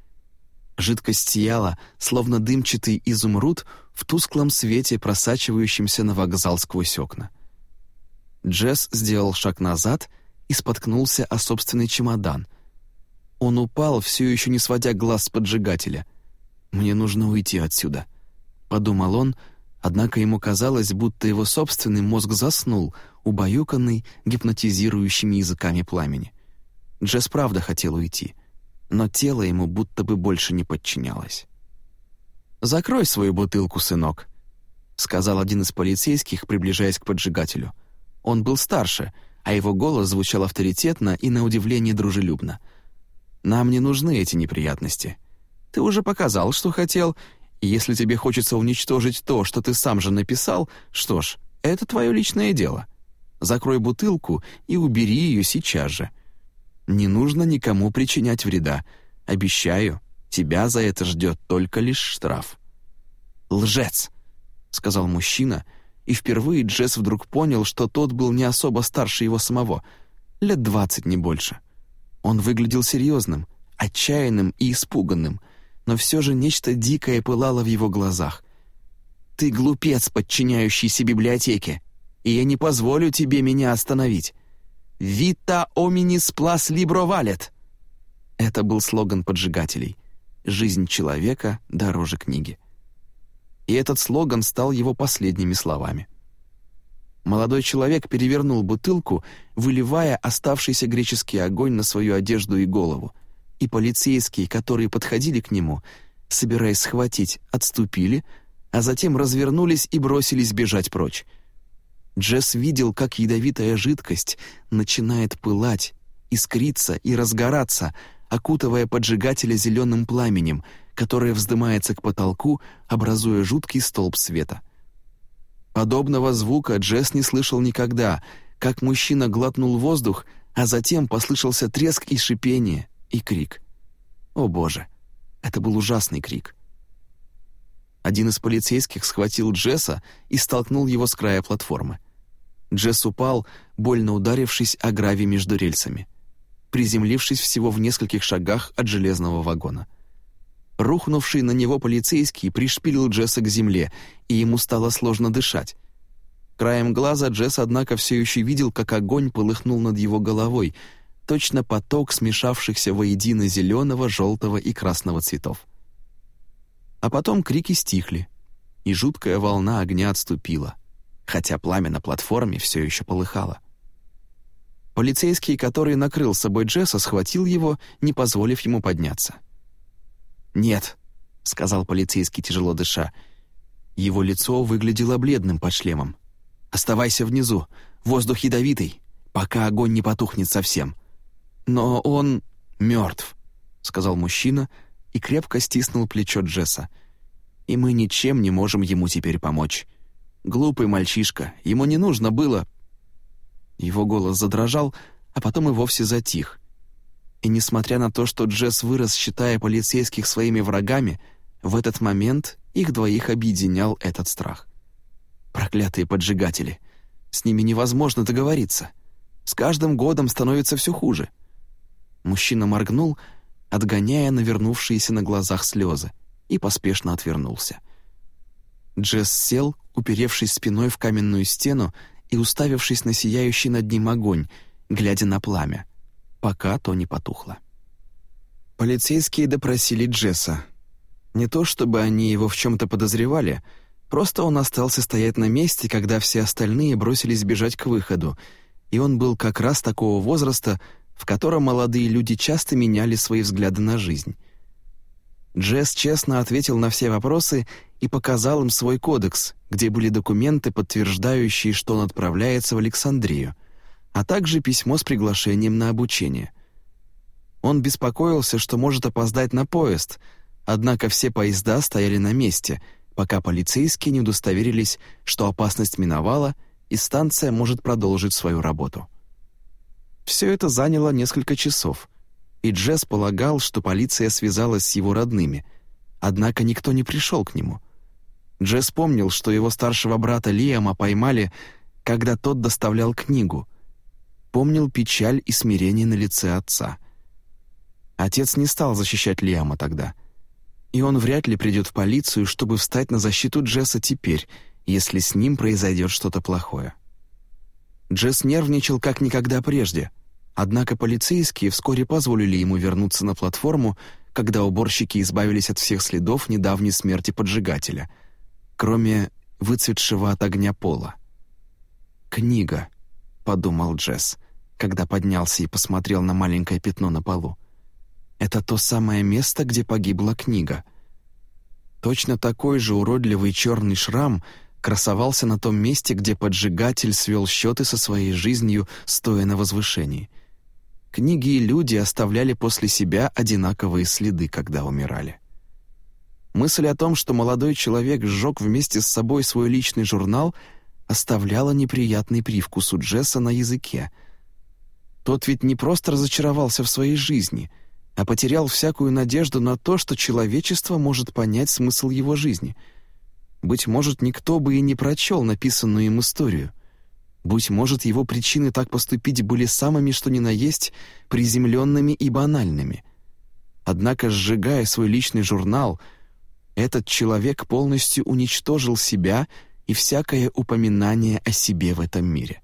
Жидкость сияла, словно дымчатый изумруд в тусклом свете, просачивающемся на вокзал сквозь окна. Джесс сделал шаг назад и споткнулся о собственный чемодан. Он упал, все еще не сводя глаз с поджигателя. «Мне нужно уйти отсюда», — подумал он, однако ему казалось, будто его собственный мозг заснул, убаюканный гипнотизирующими языками пламени. Джесс правда хотел уйти — но тело ему будто бы больше не подчинялось. «Закрой свою бутылку, сынок», — сказал один из полицейских, приближаясь к поджигателю. Он был старше, а его голос звучал авторитетно и, на удивление, дружелюбно. «Нам не нужны эти неприятности. Ты уже показал, что хотел, и если тебе хочется уничтожить то, что ты сам же написал, что ж, это твое личное дело. Закрой бутылку и убери ее сейчас же. Не нужно никому причинять вреда. Обещаю, тебя за это ждет только лишь штраф». «Лжец!» — сказал мужчина, и впервые Джесс вдруг понял, что тот был не особо старше его самого, лет двадцать, не больше. Он выглядел серьезным, отчаянным и испуганным, но все же нечто дикое пылало в его глазах. «Ты глупец, подчиняющийся библиотеке, и я не позволю тебе меня остановить. «Vita hominis plus libro valet». Это был слоган поджигателей. «Жизнь человека дороже книги». И этот слоган стал его последними словами. Молодой человек перевернул бутылку, выливая оставшийся греческий огонь на свою одежду и голову, и полицейские, которые подходили к нему, собираясь схватить, отступили, а затем развернулись и бросились бежать прочь. Джесс видел, как ядовитая жидкость начинает пылать, искриться и разгораться, окутывая поджигателя зеленым пламенем, которое вздымается к потолку, образуя жуткий столб света. Подобного звука Джесс не слышал никогда, как мужчина глотнул воздух, а затем послышался треск и шипение, и крик. О боже, это был ужасный крик. Один из полицейских схватил Джесса и столкнул его с края платформы. Джесс упал, больно ударившись о гравий между рельсами, приземлившись всего в нескольких шагах от железного вагона. Рухнувший на него полицейский пришпилил Джесса к земле, и ему стало сложно дышать. Краем глаза Джесс, однако, все еще видел, как огонь полыхнул над его головой, точно поток смешавшихся воедино зеленого, желтого и красного цветов. А потом крики стихли, и жуткая волна огня отступила хотя пламя на платформе все еще полыхало. Полицейский, который накрыл собой Джесса, схватил его, не позволив ему подняться. «Нет», — сказал полицейский, тяжело дыша. Его лицо выглядело бледным под шлемом. «Оставайся внизу, воздух ядовитый, пока огонь не потухнет совсем». «Но он мертв», — сказал мужчина и крепко стиснул плечо Джесса. «И мы ничем не можем ему теперь помочь. Глупый мальчишка, ему не нужно было...» Его голос задрожал, а потом и вовсе затих. И несмотря на то, что Джесс вырос, считая полицейских своими врагами, в этот момент их двоих объединял этот страх. Проклятые поджигатели. С ними невозможно договориться. С каждым годом становится все хуже. Мужчина моргнул, отгоняя навернувшиеся на глазах слезы, и поспешно отвернулся. Джесс сел, уперевшись спиной в каменную стену и уставившись на сияющий над ним огонь, глядя на пламя, пока то не потухло. Полицейские допросили Джесса. Не то чтобы они его в чем-то подозревали, просто он остался стоять на месте, когда все остальные бросились бежать к выходу, и он был как раз такого возраста, в котором молодые люди часто меняли свои взгляды на жизнь. Джесс честно ответил на все вопросы и показал им свой кодекс, где были документы, подтверждающие, что он отправляется в Александрию, а также письмо с приглашением на обучение. Он беспокоился, что может опоздать на поезд, однако все поезда стояли на месте, пока полицейские не удостоверились, что опасность миновала и станция может продолжить свою работу. Все это заняло несколько часов, и Джесс полагал, что полиция связалась с его родными, однако никто не пришел к нему — Джесс помнил, что его старшего брата Лиама поймали, когда тот доставлял книгу. Помнил печаль и смирение на лице отца. Отец не стал защищать Лиама тогда. И он вряд ли придет в полицию, чтобы встать на защиту Джесса теперь, если с ним произойдет что-то плохое. Джесс нервничал как никогда прежде, однако полицейские вскоре позволили ему вернуться на платформу, когда уборщики избавились от всех следов недавней смерти поджигателя — кроме выцветшего от огня пола. «Книга», — подумал Джесс, когда поднялся и посмотрел на маленькое пятно на полу. «Это то самое место, где погибла книга». Точно такой же уродливый черный шрам красовался на том месте, где поджигатель свел счеты со своей жизнью, стоя на возвышении. Книги и люди оставляли после себя одинаковые следы, когда умирали. Мысль о том, что молодой человек сжег вместе с собой свой личный журнал, оставляла неприятный привкус у Джесса на языке. Тот ведь не просто разочаровался в своей жизни, а потерял всякую надежду на то, что человечество может понять смысл его жизни. Быть может, никто бы и не прочел написанную им историю. Быть может, его причины так поступить были самыми, что ни на есть, приземленными и банальными. Однако, сжигая свой личный журнал — этот человек полностью уничтожил себя и всякое упоминание о себе в этом мире.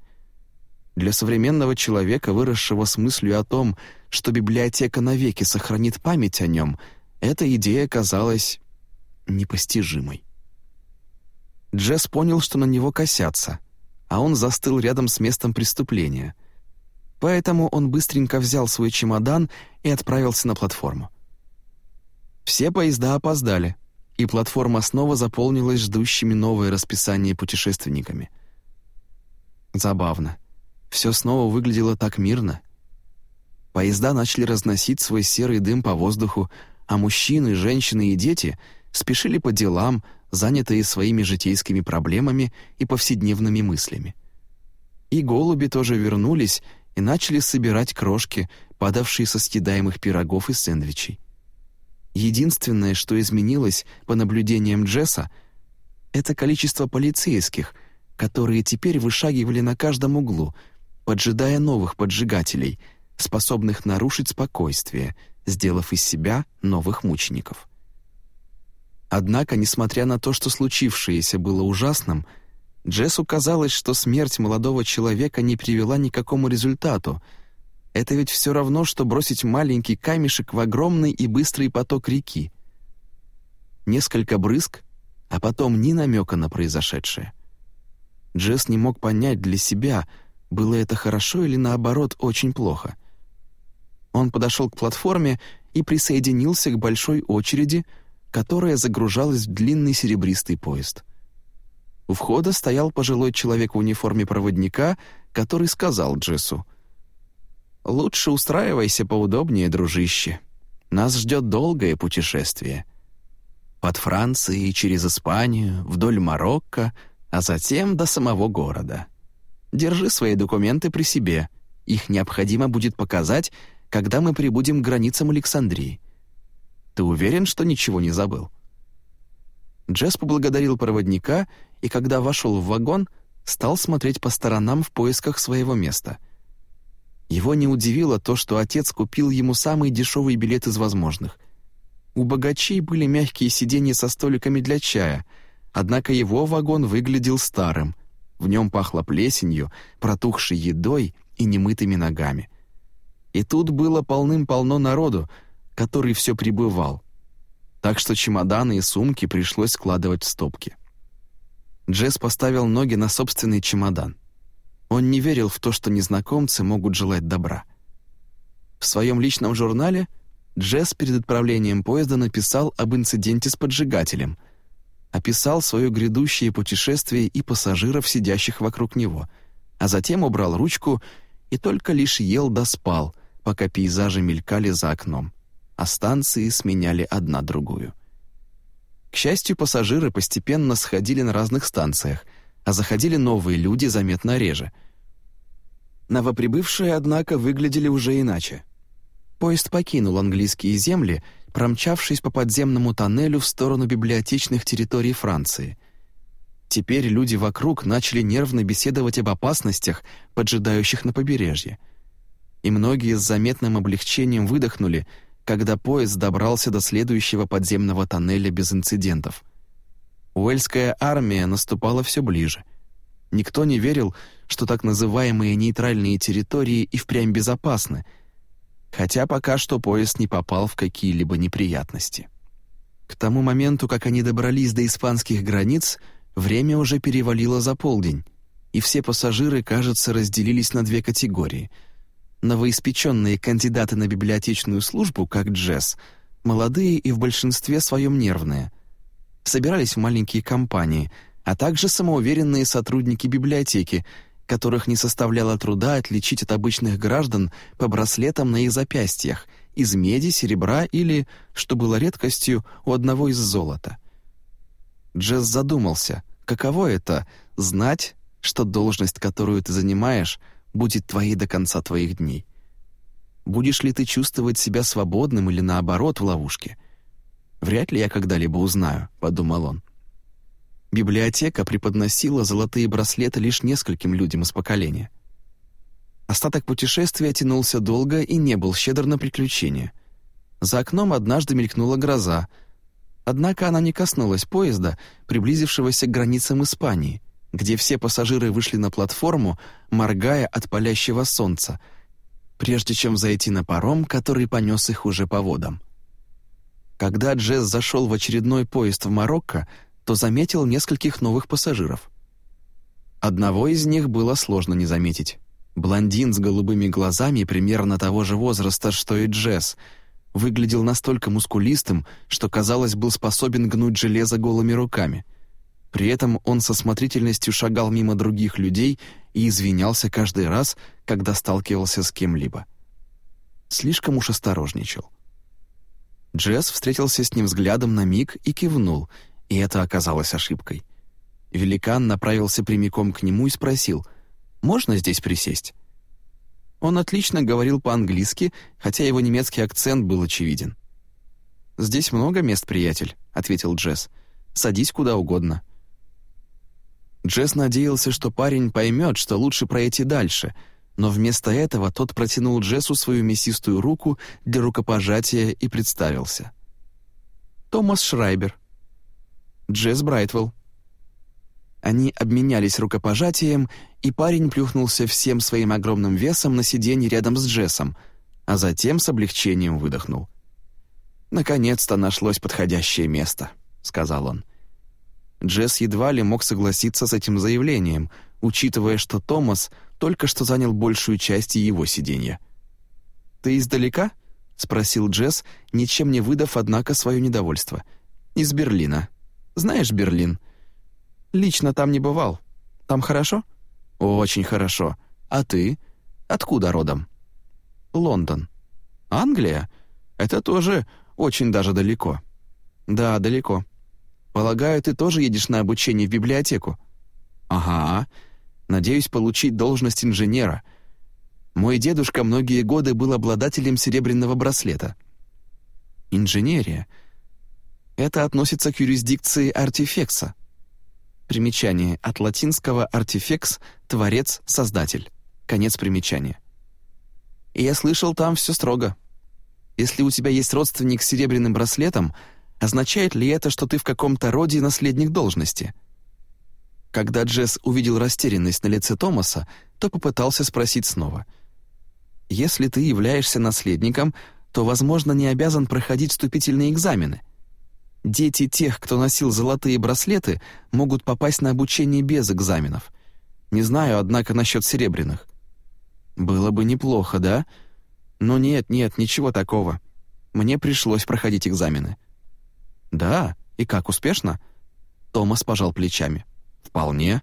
Для современного человека, выросшего с мыслью о том, что библиотека навеки сохранит память о нем, эта идея казалась непостижимой. Джесс понял, что на него косятся, а он застыл рядом с местом преступления. Поэтому он быстренько взял свой чемодан и отправился на платформу. Все поезда опоздали — и платформа снова заполнилась ждущими новое расписание путешественниками. Забавно. Все снова выглядело так мирно. Поезда начали разносить свой серый дым по воздуху, а мужчины, женщины и дети спешили по делам, занятые своими житейскими проблемами и повседневными мыслями. И голуби тоже вернулись и начали собирать крошки, падавшие со съедаемых пирогов и сэндвичей. Единственное, что изменилось по наблюдениям Джесса, это количество полицейских, которые теперь вышагивали на каждом углу, поджидая новых поджигателей, способных нарушить спокойствие, сделав из себя новых мучеников. Однако, несмотря на то, что случившееся было ужасным, Джессу казалось, что смерть молодого человека не привела ни к какому результату. Это ведь все равно, что бросить маленький камешек в огромный и быстрый поток реки. Несколько брызг, а потом ни намека на произошедшее. Джесс не мог понять для себя, было это хорошо или наоборот очень плохо. Он подошел к платформе и присоединился к большой очереди, которая загружалась в длинный серебристый поезд. У входа стоял пожилой человек в униформе проводника, который сказал Джессу, «Лучше устраивайся поудобнее, дружище. Нас ждет долгое путешествие. Под Францией, через Испанию, вдоль Марокко, а затем до самого города. Держи свои документы при себе. Их необходимо будет показать, когда мы прибудем к границам Александрии. Ты уверен, что ничего не забыл?» Джесс поблагодарил проводника и, когда вошел в вагон, стал смотреть по сторонам в поисках своего места. Его не удивило то, что отец купил ему самый дешевый билет из возможных. У богачей были мягкие сиденья со столиками для чая, однако его вагон выглядел старым. В нем пахло плесенью, протухшей едой и немытыми ногами. И тут было полным-полно народу, который все прибывал. Так что чемоданы и сумки пришлось складывать в стопки. Джесс поставил ноги на собственный чемодан. Он не верил в то, что незнакомцы могут желать добра. В своем личном журнале Джесс перед отправлением поезда написал об инциденте с поджигателем, описал свое грядущее путешествие и пассажиров, сидящих вокруг него, а затем убрал ручку и только лишь ел да спал, пока пейзажи мелькали за окном а станции сменяли одна другую. К счастью, пассажиры постепенно сходили на разных станциях, а заходили новые люди заметно реже. Новоприбывшие, однако, выглядели уже иначе. Поезд покинул английские земли, промчавшись по подземному тоннелю в сторону библиотечных территорий Франции. Теперь люди вокруг начали нервно беседовать об опасностях, поджидающих на побережье. И многие с заметным облегчением выдохнули — когда поезд добрался до следующего подземного тоннеля без инцидентов. Уэльская армия наступала все ближе. Никто не верил, что так называемые нейтральные территории и впрямь безопасны, хотя пока что поезд не попал в какие-либо неприятности. К тому моменту, как они добрались до испанских границ, время уже перевалило за полдень, и все пассажиры, кажется, разделились на две категории — новоиспеченные кандидаты на библиотечную службу, как Джесс, молодые и в большинстве своем нервные. Собирались в маленькие компании, а также самоуверенные сотрудники библиотеки, которых не составляло труда отличить от обычных граждан по браслетам на их запястьях из меди, серебра или, что было редкостью, у одного из золота. Джесс задумался, каково это — знать, что должность, которую ты занимаешь — будет твоей до конца твоих дней. Будешь ли ты чувствовать себя свободным или наоборот в ловушке? Вряд ли я когда-либо узнаю, подумал он. Библиотека преподносила золотые браслеты лишь нескольким людям из поколения. Остаток путешествия тянулся долго и не был щедр на приключения. За окном однажды мелькнула гроза, однако она не коснулась поезда, приблизившегося к границам Испании, где все пассажиры вышли на платформу, моргая от палящего солнца, прежде чем зайти на паром, который понес их уже по водам. Когда Джесс зашел в очередной поезд в Марокко, то заметил нескольких новых пассажиров. Одного из них было сложно не заметить. Блондин с голубыми глазами примерно того же возраста, что и Джесс, выглядел настолько мускулистым, что, казалось, был способен гнуть железо голыми руками — при этом он со смотрительностью шагал мимо других людей и извинялся каждый раз, когда сталкивался с кем-либо. Слишком уж осторожничал. Джесс встретился с ним взглядом на миг и кивнул, И это оказалось ошибкой. Великан направился прямиком к нему и спросил, «Можно здесь присесть?» Он отлично говорил по-английски, хотя его немецкий акцент был очевиден. «Здесь много мест, приятель», — ответил Джесс. «Садись куда угодно». Джесс надеялся, что парень поймет, что лучше пройти дальше, но вместо этого тот протянул Джессу свою мясистую руку для рукопожатия и представился. «Томас Шрайбер». «Джесс Брайтвелл». Они обменялись рукопожатием, и парень плюхнулся всем своим огромным весом на сиденье рядом с Джессом, а затем с облегчением выдохнул. «Наконец-то нашлось подходящее место», — сказал он. Джесс едва ли мог согласиться с этим заявлением, учитывая, что Томас только что занял большую часть его сиденья. «Ты издалека?» — спросил Джесс, ничем не выдав, однако, свое недовольство. «Из Берлина. Знаешь Берлин?» «Лично там не бывал. Там хорошо?» «Очень хорошо. А ты? Откуда родом?» «Лондон». «Англия? Это тоже очень даже далеко». «Да, далеко. Полагаю, ты тоже едешь на обучение в библиотеку?» «Ага. Надеюсь получить должность инженера. Мой дедушка многие годы был обладателем серебряного браслета». «Инженерия. Это относится к юрисдикции артефекса». Примечание от латинского «артефекс» — «творец», «создатель». Конец примечания. И я слышал, там все строго. Если у тебя есть родственник с серебряным браслетом — Означает ли это, что ты в каком-то роде наследник должности? Когда Джесс увидел растерянность на лице Томаса, то попытался спросить снова. «Если ты являешься наследником, то, возможно, не обязан проходить вступительные экзамены. Дети тех, кто носил золотые браслеты, могут попасть на обучение без экзаменов. Не знаю, однако, насчет серебряных». «Было бы неплохо, да?» «Но нет, нет, ничего такого. Мне пришлось проходить экзамены». «Да, и как, успешно?» Томас пожал плечами. «Вполне».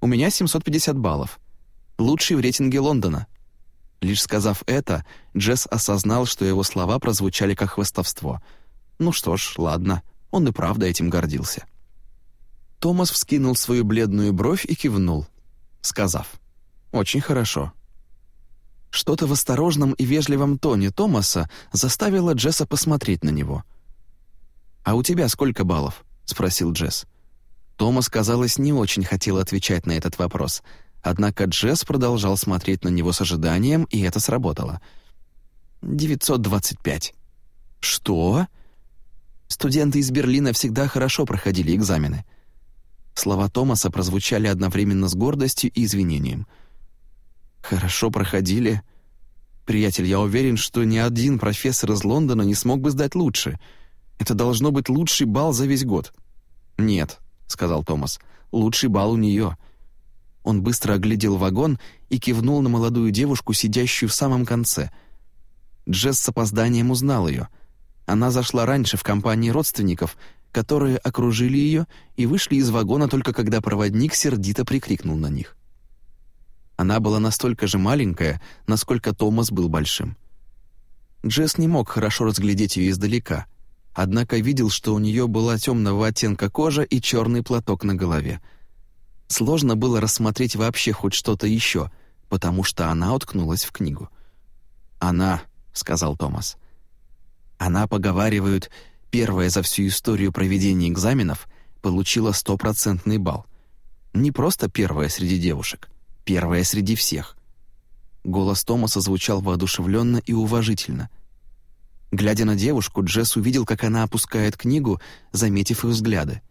«У меня 750 баллов. Лучший в рейтинге Лондона». Лишь сказав это, Джесс осознал, что его слова прозвучали как хвастовство. Ну что ж, ладно, он и правда этим гордился. Томас вскинул свою бледную бровь и кивнул, сказав «Очень хорошо». Что-то в осторожном и вежливом тоне Томаса заставило Джесса посмотреть на него — «А у тебя сколько баллов?» — спросил Джесс. Томас, казалось, не очень хотел отвечать на этот вопрос, однако Джесс продолжал смотреть на него с ожиданием, и это сработало. «925». «Что?» Студенты из Берлина всегда хорошо проходили экзамены. Слова Томаса прозвучали одновременно с гордостью и извинением. «Хорошо проходили. Приятель, я уверен, что ни один профессор из Лондона не смог бы сдать лучше». Это должно быть лучший бал за весь год». «Нет», — сказал Томас, — «лучший бал у нее». Он быстро оглядел вагон и кивнул на молодую девушку, сидящую в самом конце. Джесс с опозданием узнал ее. Она зашла раньше в компании родственников, которые окружили ее и вышли из вагона только когда проводник сердито прикрикнул на них. Она была настолько же маленькая, насколько Томас был большим. Джесс не мог хорошо разглядеть ее издалека — однако видел, что у нее была темного оттенка кожа и черный платок на голове. Сложно было рассмотреть вообще хоть что-то еще, потому что она уткнулась в книгу. «Она», — сказал Томас. «Она, поговаривают, первая за всю историю проведения экзаменов получила стопроцентный балл. Не просто первая среди девушек, первая среди всех». Голос Томаса звучал воодушевленно и уважительно — Глядя на девушку, Джесс увидел, как она опускает книгу, заметив их взгляды,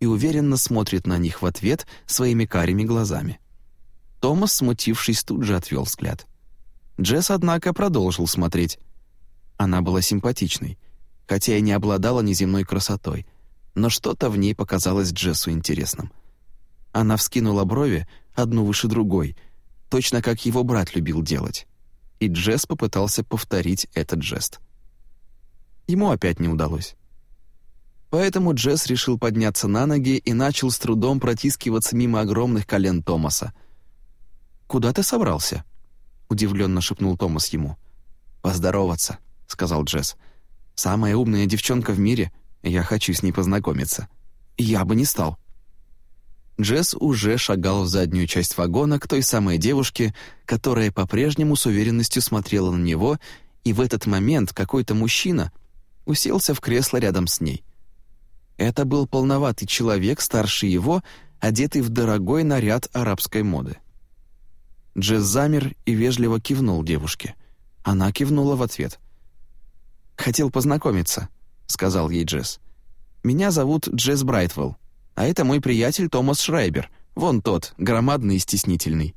и уверенно смотрит на них в ответ своими карими глазами. Томас, смутившись, тут же отвел взгляд. Джесс, однако, продолжил смотреть. Она была симпатичной, хотя и не обладала неземной красотой, но что-то в ней показалось Джессу интересным. Она вскинула брови, одну выше другой, точно как его брат любил делать. И Джесс попытался повторить этот жест — ему опять не удалось. Поэтому Джесс решил подняться на ноги и начал с трудом протискиваться мимо огромных колен Томаса. «Куда ты собрался?» — удивленно шепнул Томас ему. «Поздороваться», — сказал Джесс. «Самая умная девчонка в мире. Я хочу с ней познакомиться. Я бы не стал». Джесс уже шагал в заднюю часть вагона к той самой девушке, которая по-прежнему с уверенностью смотрела на него, и в этот момент какой-то мужчина уселся в кресло рядом с ней. Это был полноватый человек, старше его, одетый в дорогой наряд арабской моды. Джесс замер и вежливо кивнул девушке. Она кивнула в ответ. «Хотел познакомиться», — сказал ей Джесс. «Меня зовут Джесс Брайтвелл, а это мой приятель Томас Шрайбер, вон тот, громадный и стеснительный».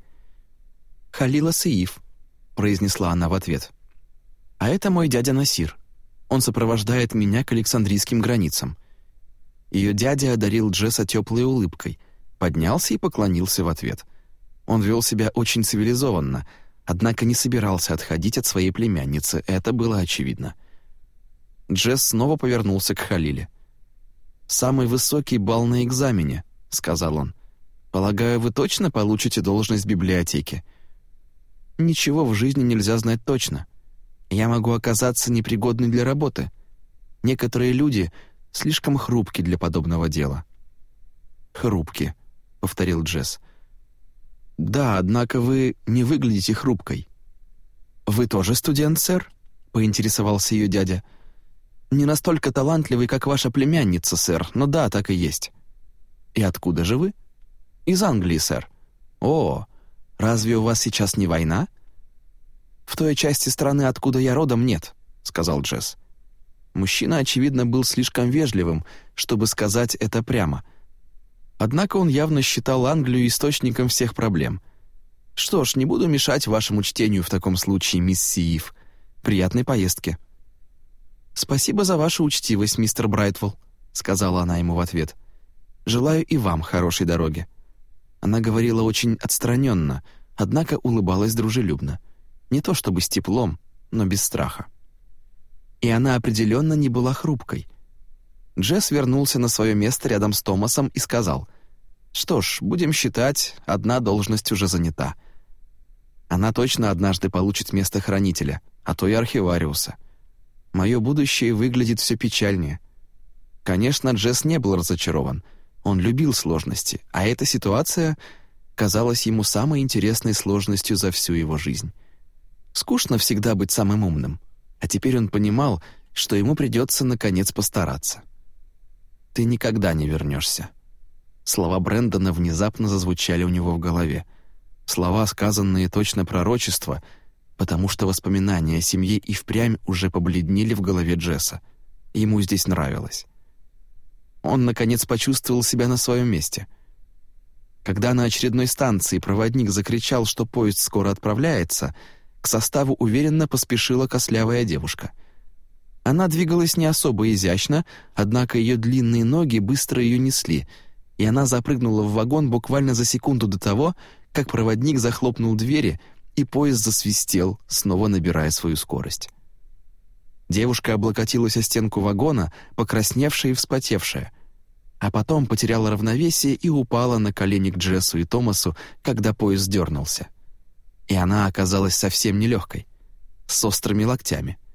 «Халила Саиф», — произнесла она в ответ. «А это мой дядя Насир. Он сопровождает меня к Александрийским границам». Ее дядя одарил Джесса теплой улыбкой, поднялся и поклонился в ответ — он вел себя очень цивилизованно, однако не собирался отходить от своей племянницы, это было очевидно. Джесс снова повернулся к Халиле. «Самый высокий балл на экзамене», — сказал он. «Полагаю, вы точно получите должность в библиотеке?» «Ничего в жизни нельзя знать точно. Я могу оказаться непригодной для работы. Некоторые люди слишком хрупки для подобного дела». «Хрупки», — повторил Джесс. «Да, однако вы не выглядите хрупкой». «Вы тоже студент, сэр?» — поинтересовался ее дядя. «Не настолько талантливый, как ваша племянница, сэр, но да, так и есть». «И откуда же вы?» «Из Англии, сэр». «О, разве у вас сейчас не война?» «В той части страны, откуда я родом, нет», — сказал Джесс. Мужчина, очевидно, был слишком вежливым, чтобы сказать это прямо — Однако он явно считал Англию источником всех проблем. «Что ж, не буду мешать вашему чтению в таком случае, мисс Сиив. Приятной поездки». «Спасибо за вашу учтивость, мистер Брайтвелл», — сказала она ему в ответ. «Желаю и вам хорошей дороги». Она говорила очень отстраненно, однако улыбалась дружелюбно. Не то чтобы с теплом, но без страха. И она определенно не была хрупкой — Джесс вернулся на свое место рядом с Томасом и сказал, «Что ж, будем считать, одна должность уже занята. Она точно однажды получит место хранителя, а то и архивариуса. Мое будущее выглядит все печальнее». Конечно, Джесс не был разочарован. Он любил сложности, а эта ситуация казалась ему самой интересной сложностью за всю его жизнь. Скучно всегда быть самым умным, а теперь он понимал, что ему придется наконец постараться ты никогда не вернешься». Слова Брэндона внезапно зазвучали у него в голове. Слова, сказанные точно пророчество, потому что воспоминания о семье и впрямь уже побледнели в голове Джесса. Ему здесь нравилось. Он, наконец, почувствовал себя на своем месте. Когда на очередной станции проводник закричал, что поезд скоро отправляется, к составу уверенно поспешила кослявая девушка — она двигалась не особо изящно, однако ее длинные ноги быстро ее несли, и она запрыгнула в вагон буквально за секунду до того, как проводник захлопнул двери, и поезд засвистел, снова набирая свою скорость. Девушка облокотилась о стенку вагона, покрасневшая и вспотевшая, а потом потеряла равновесие и упала на колени к Джессу и Томасу, когда поезд дернулся. И она оказалась совсем нелегкой, с острыми локтями —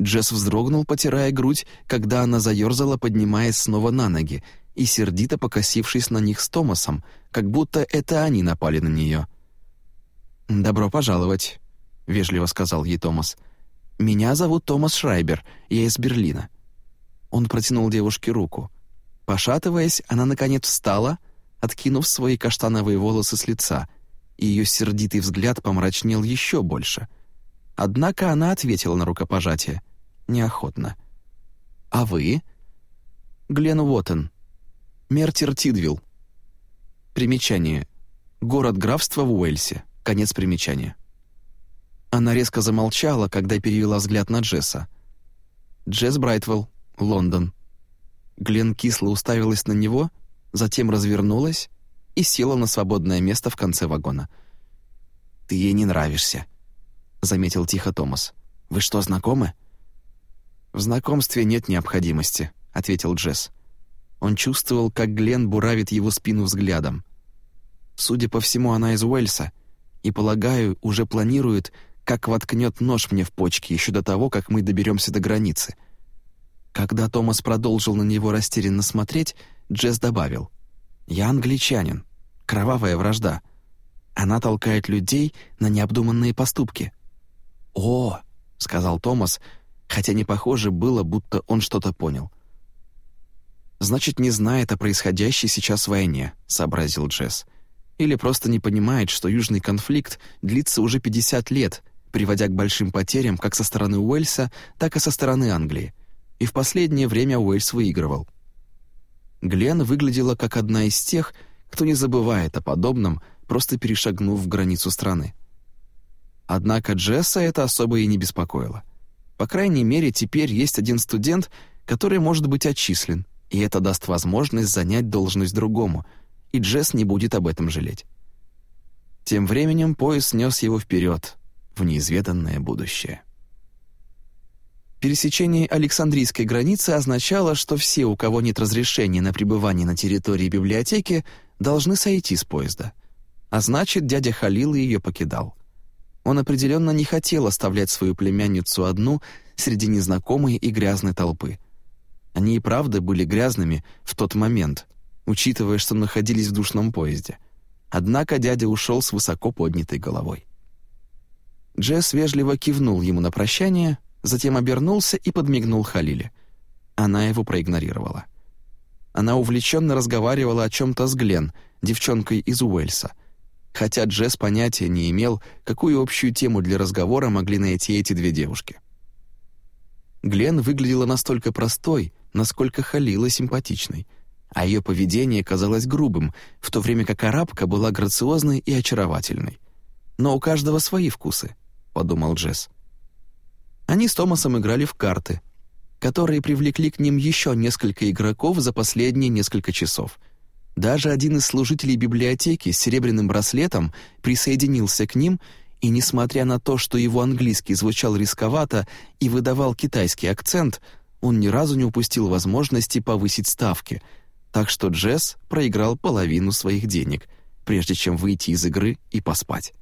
Джесс вздрогнул, потирая грудь, когда она заерзала, поднимаясь снова на ноги, и сердито покосившись на них с Томасом, как будто это они напали на нее. «Добро пожаловать», — вежливо сказал ей Томас. «Меня зовут Томас Шрайбер, я из Берлина». Он протянул девушке руку. Пошатываясь, она, наконец, встала, откинув свои каштановые волосы с лица, и ее сердитый взгляд помрачнел еще больше. Однако она ответила на рукопожатие — неохотно. «А вы?» «Глен Уоттен. Мертир Тидвилл. Примечание. Город графства в Уэльсе. Конец примечания». Она резко замолчала, когда перевела взгляд на Джесса. «Джесс Брайтвелл, Лондон». Глен кисло уставилась на него, затем развернулась и села на свободное место в конце вагона. «Ты ей не нравишься», — заметил тихо Томас. «Вы что, знакомы?» «В знакомстве нет необходимости», — ответил Джесс. Он чувствовал, как Глен буравит его спину взглядом. Судя по всему, она из Уэльса, и, полагаю, уже планирует, как воткнет нож мне в почки еще до того, как мы доберемся до границы. Когда Томас продолжил на него растерянно смотреть, Джесс добавил. «Я англичанин. Кровавая вражда. Она толкает людей на необдуманные поступки». «О!» — сказал Томас, хотя не похоже было, будто он что-то понял. «Значит, не знает о происходящей сейчас войне», — сообразил Джесс. «Или просто не понимает, что южный конфликт длится уже 50 лет, приводя к большим потерям как со стороны Уэльса, так и со стороны Англии. И в последнее время Уэльс выигрывал». Глен выглядела как одна из тех, кто не забывает о подобном, просто перешагнув границу страны. Однако Джесса это особо и не беспокоило. По крайней мере, теперь есть один студент, который может быть отчислен, и это даст возможность занять должность другому, и Джесс не будет об этом жалеть. Тем временем поезд нес его вперед, в неизведанное будущее. Пересечение Александрийской границы означало, что все, у кого нет разрешения на пребывание на территории библиотеки, должны сойти с поезда. А значит, дядя Халил ее покидал. Он определенно не хотел оставлять свою племянницу одну среди незнакомой и грязной толпы. Они и правда были грязными в тот момент, учитывая, что находились в душном поезде. Однако дядя ушел с высоко поднятой головой. Джесс вежливо кивнул ему на прощание, затем обернулся и подмигнул Халиле. Она его проигнорировала. Она увлеченно разговаривала о чем-то с Глен, девчонкой из Уэльса, хотя Джесс понятия не имел, какую общую тему для разговора могли найти эти две девушки. Глен выглядела настолько простой, насколько Халила симпатичной, а ее поведение казалось грубым, в то время как арабка была грациозной и очаровательной. «Но у каждого свои вкусы», — подумал Джесс. Они с Томасом играли в карты, которые привлекли к ним еще несколько игроков за последние несколько часов. Даже один из служителей библиотеки с серебряным браслетом присоединился к ним, и, несмотря на то, что его английский звучал рисковато и выдавал китайский акцент, он ни разу не упустил возможности повысить ставки, так что Джесс проиграл половину своих денег, прежде чем выйти из игры и поспать.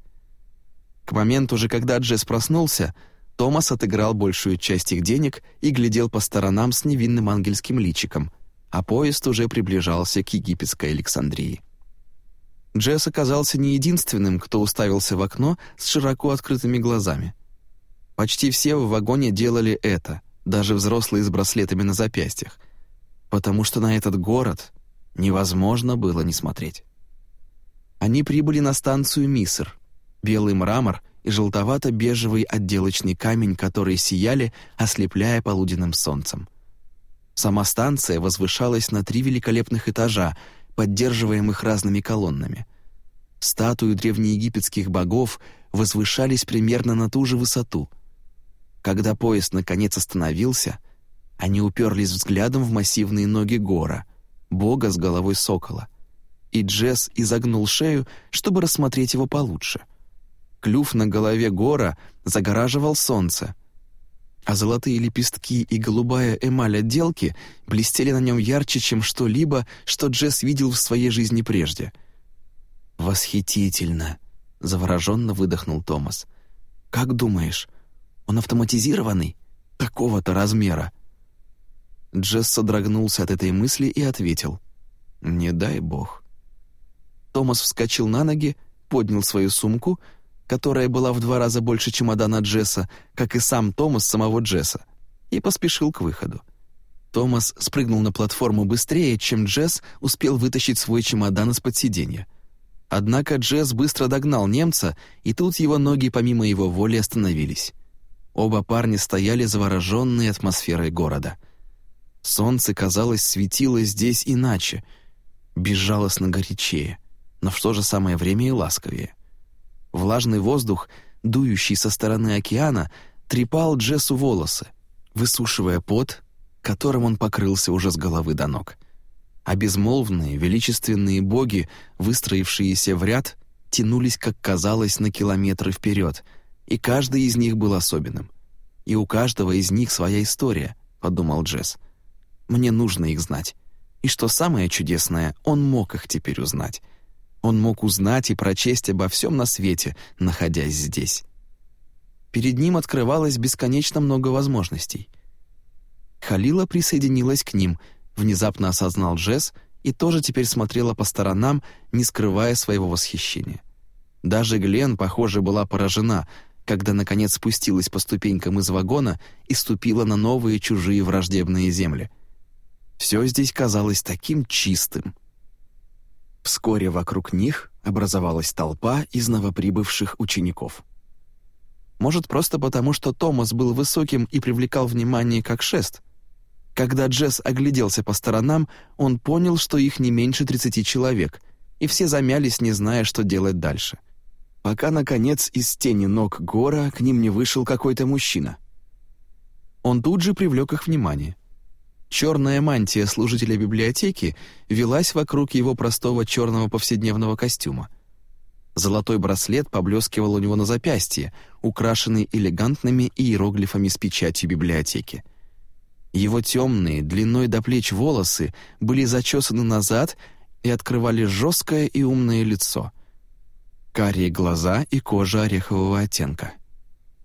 К моменту же, когда Джесс проснулся, Томас отыграл большую часть их денег и глядел по сторонам с невинным ангельским личиком, а поезд уже приближался к египетской Александрии. Джесс оказался не единственным, кто уставился в окно с широко открытыми глазами. Почти все в вагоне делали это, даже взрослые с браслетами на запястьях, потому что на этот город невозможно было не смотреть. Они прибыли на станцию Миср. Белый мрамор и желтовато-бежевый отделочный камень, которые сияли, ослепляя полуденным солнцем. Сама станция возвышалась на три великолепных этажа, поддерживаемых разными колоннами. Статуи древнеегипетских богов возвышались примерно на ту же высоту. Когда поезд наконец остановился, они уперлись взглядом в массивные ноги Гора, бога с головой сокола, и Джесс изогнул шею, чтобы рассмотреть его получше — Клюв на голове гора загораживал солнце, а золотые лепестки и голубая эмаль отделки блестели на нем ярче, чем что-либо, что Джесс видел в своей жизни прежде. «Восхитительно!» — завороженно выдохнул Томас. «Как думаешь, он автоматизированный? Такого-то размера?» Джесс содрогнулся от этой мысли и ответил. «Не дай бог». Томас вскочил на ноги, поднял свою сумку — которая была в два раза больше чемодана Джесса, как и сам Томас самого Джесса, и поспешил к выходу. Томас спрыгнул на платформу быстрее, чем Джесс успел вытащить свой чемодан из-под сиденья. Однако Джесс быстро догнал немца, и тут его ноги помимо его воли остановились. Оба парня стояли завороженные атмосферой города. Солнце, казалось, светило здесь иначе, безжалостно горячее, но в то же самое время и ласковее. Влажный воздух, дующий со стороны океана, трепал Джессу волосы, высушивая пот, которым он покрылся уже с головы до ног. А безмолвные, величественные боги, выстроившиеся в ряд, тянулись, как казалось, на километры вперед, и каждый из них был особенным. «И у каждого из них своя история», — подумал Джесс. «Мне нужно их знать. И что самое чудесное, он мог их теперь узнать». Он мог узнать и прочесть обо всем на свете, находясь здесь. Перед ним открывалось бесконечно много возможностей. Халила присоединилась к ним, внезапно осознал Джесс и тоже теперь смотрела по сторонам, не скрывая своего восхищения. Даже Глен, похоже, была поражена, когда наконец спустилась по ступенькам из вагона и ступила на новые чужие враждебные земли. Все здесь казалось таким чистым. Вскоре вокруг них образовалась толпа из новоприбывших учеников. Может, просто потому, что Томас был высоким и привлекал внимание как шест. Когда Джесс огляделся по сторонам, он понял, что их не меньше 30 человек, и все замялись, не зная, что делать дальше. Пока, наконец, из тени ног Гора к ним не вышел какой-то мужчина. Он тут же привлек их внимание. Черная мантия служителя библиотеки велась вокруг его простого черного повседневного костюма — Золотой браслет поблескивал у него на запястье, украшенный элегантными иероглифами с печатью библиотеки. Его темные, длиной до плеч волосы были зачесаны назад и открывали жесткое и умное лицо. Карие глаза и кожа орехового оттенка.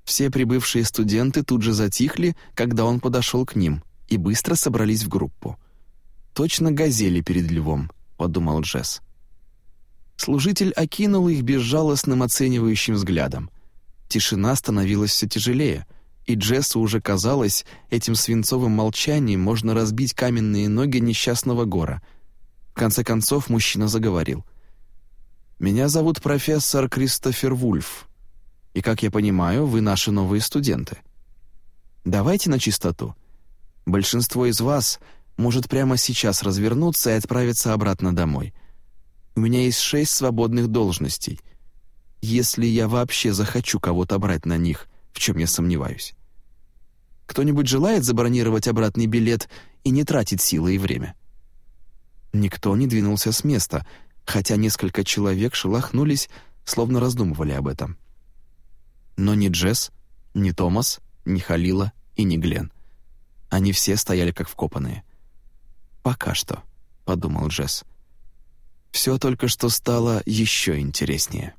Все прибывшие студенты тут же затихли, когда он подошел к ним, и быстро собрались в группу. «Точно газели перед львом», — подумал Джесс. Служитель окинул их безжалостным оценивающим взглядом. Тишина становилась все тяжелее, и Джессу уже казалось, этим свинцовым молчанием можно разбить каменные ноги несчастного гора. В конце концов мужчина заговорил. «Меня зовут профессор Кристофер Вульф, и, как я понимаю, вы наши новые студенты. Давайте на чистоту. Большинство из вас может прямо сейчас развернуться и отправиться обратно домой». У меня есть шесть свободных должностей. Если я вообще захочу кого-то брать на них, в чем я сомневаюсь. Кто-нибудь желает забронировать обратный билет и не тратить силы и время?» Никто не двинулся с места, хотя несколько человек шелохнулись, словно раздумывали об этом. Но ни Джесс, ни Томас, ни Халила и ни Глен. Они все стояли как вкопанные. «Пока что», — подумал Джесс. Все только что стало еще интереснее.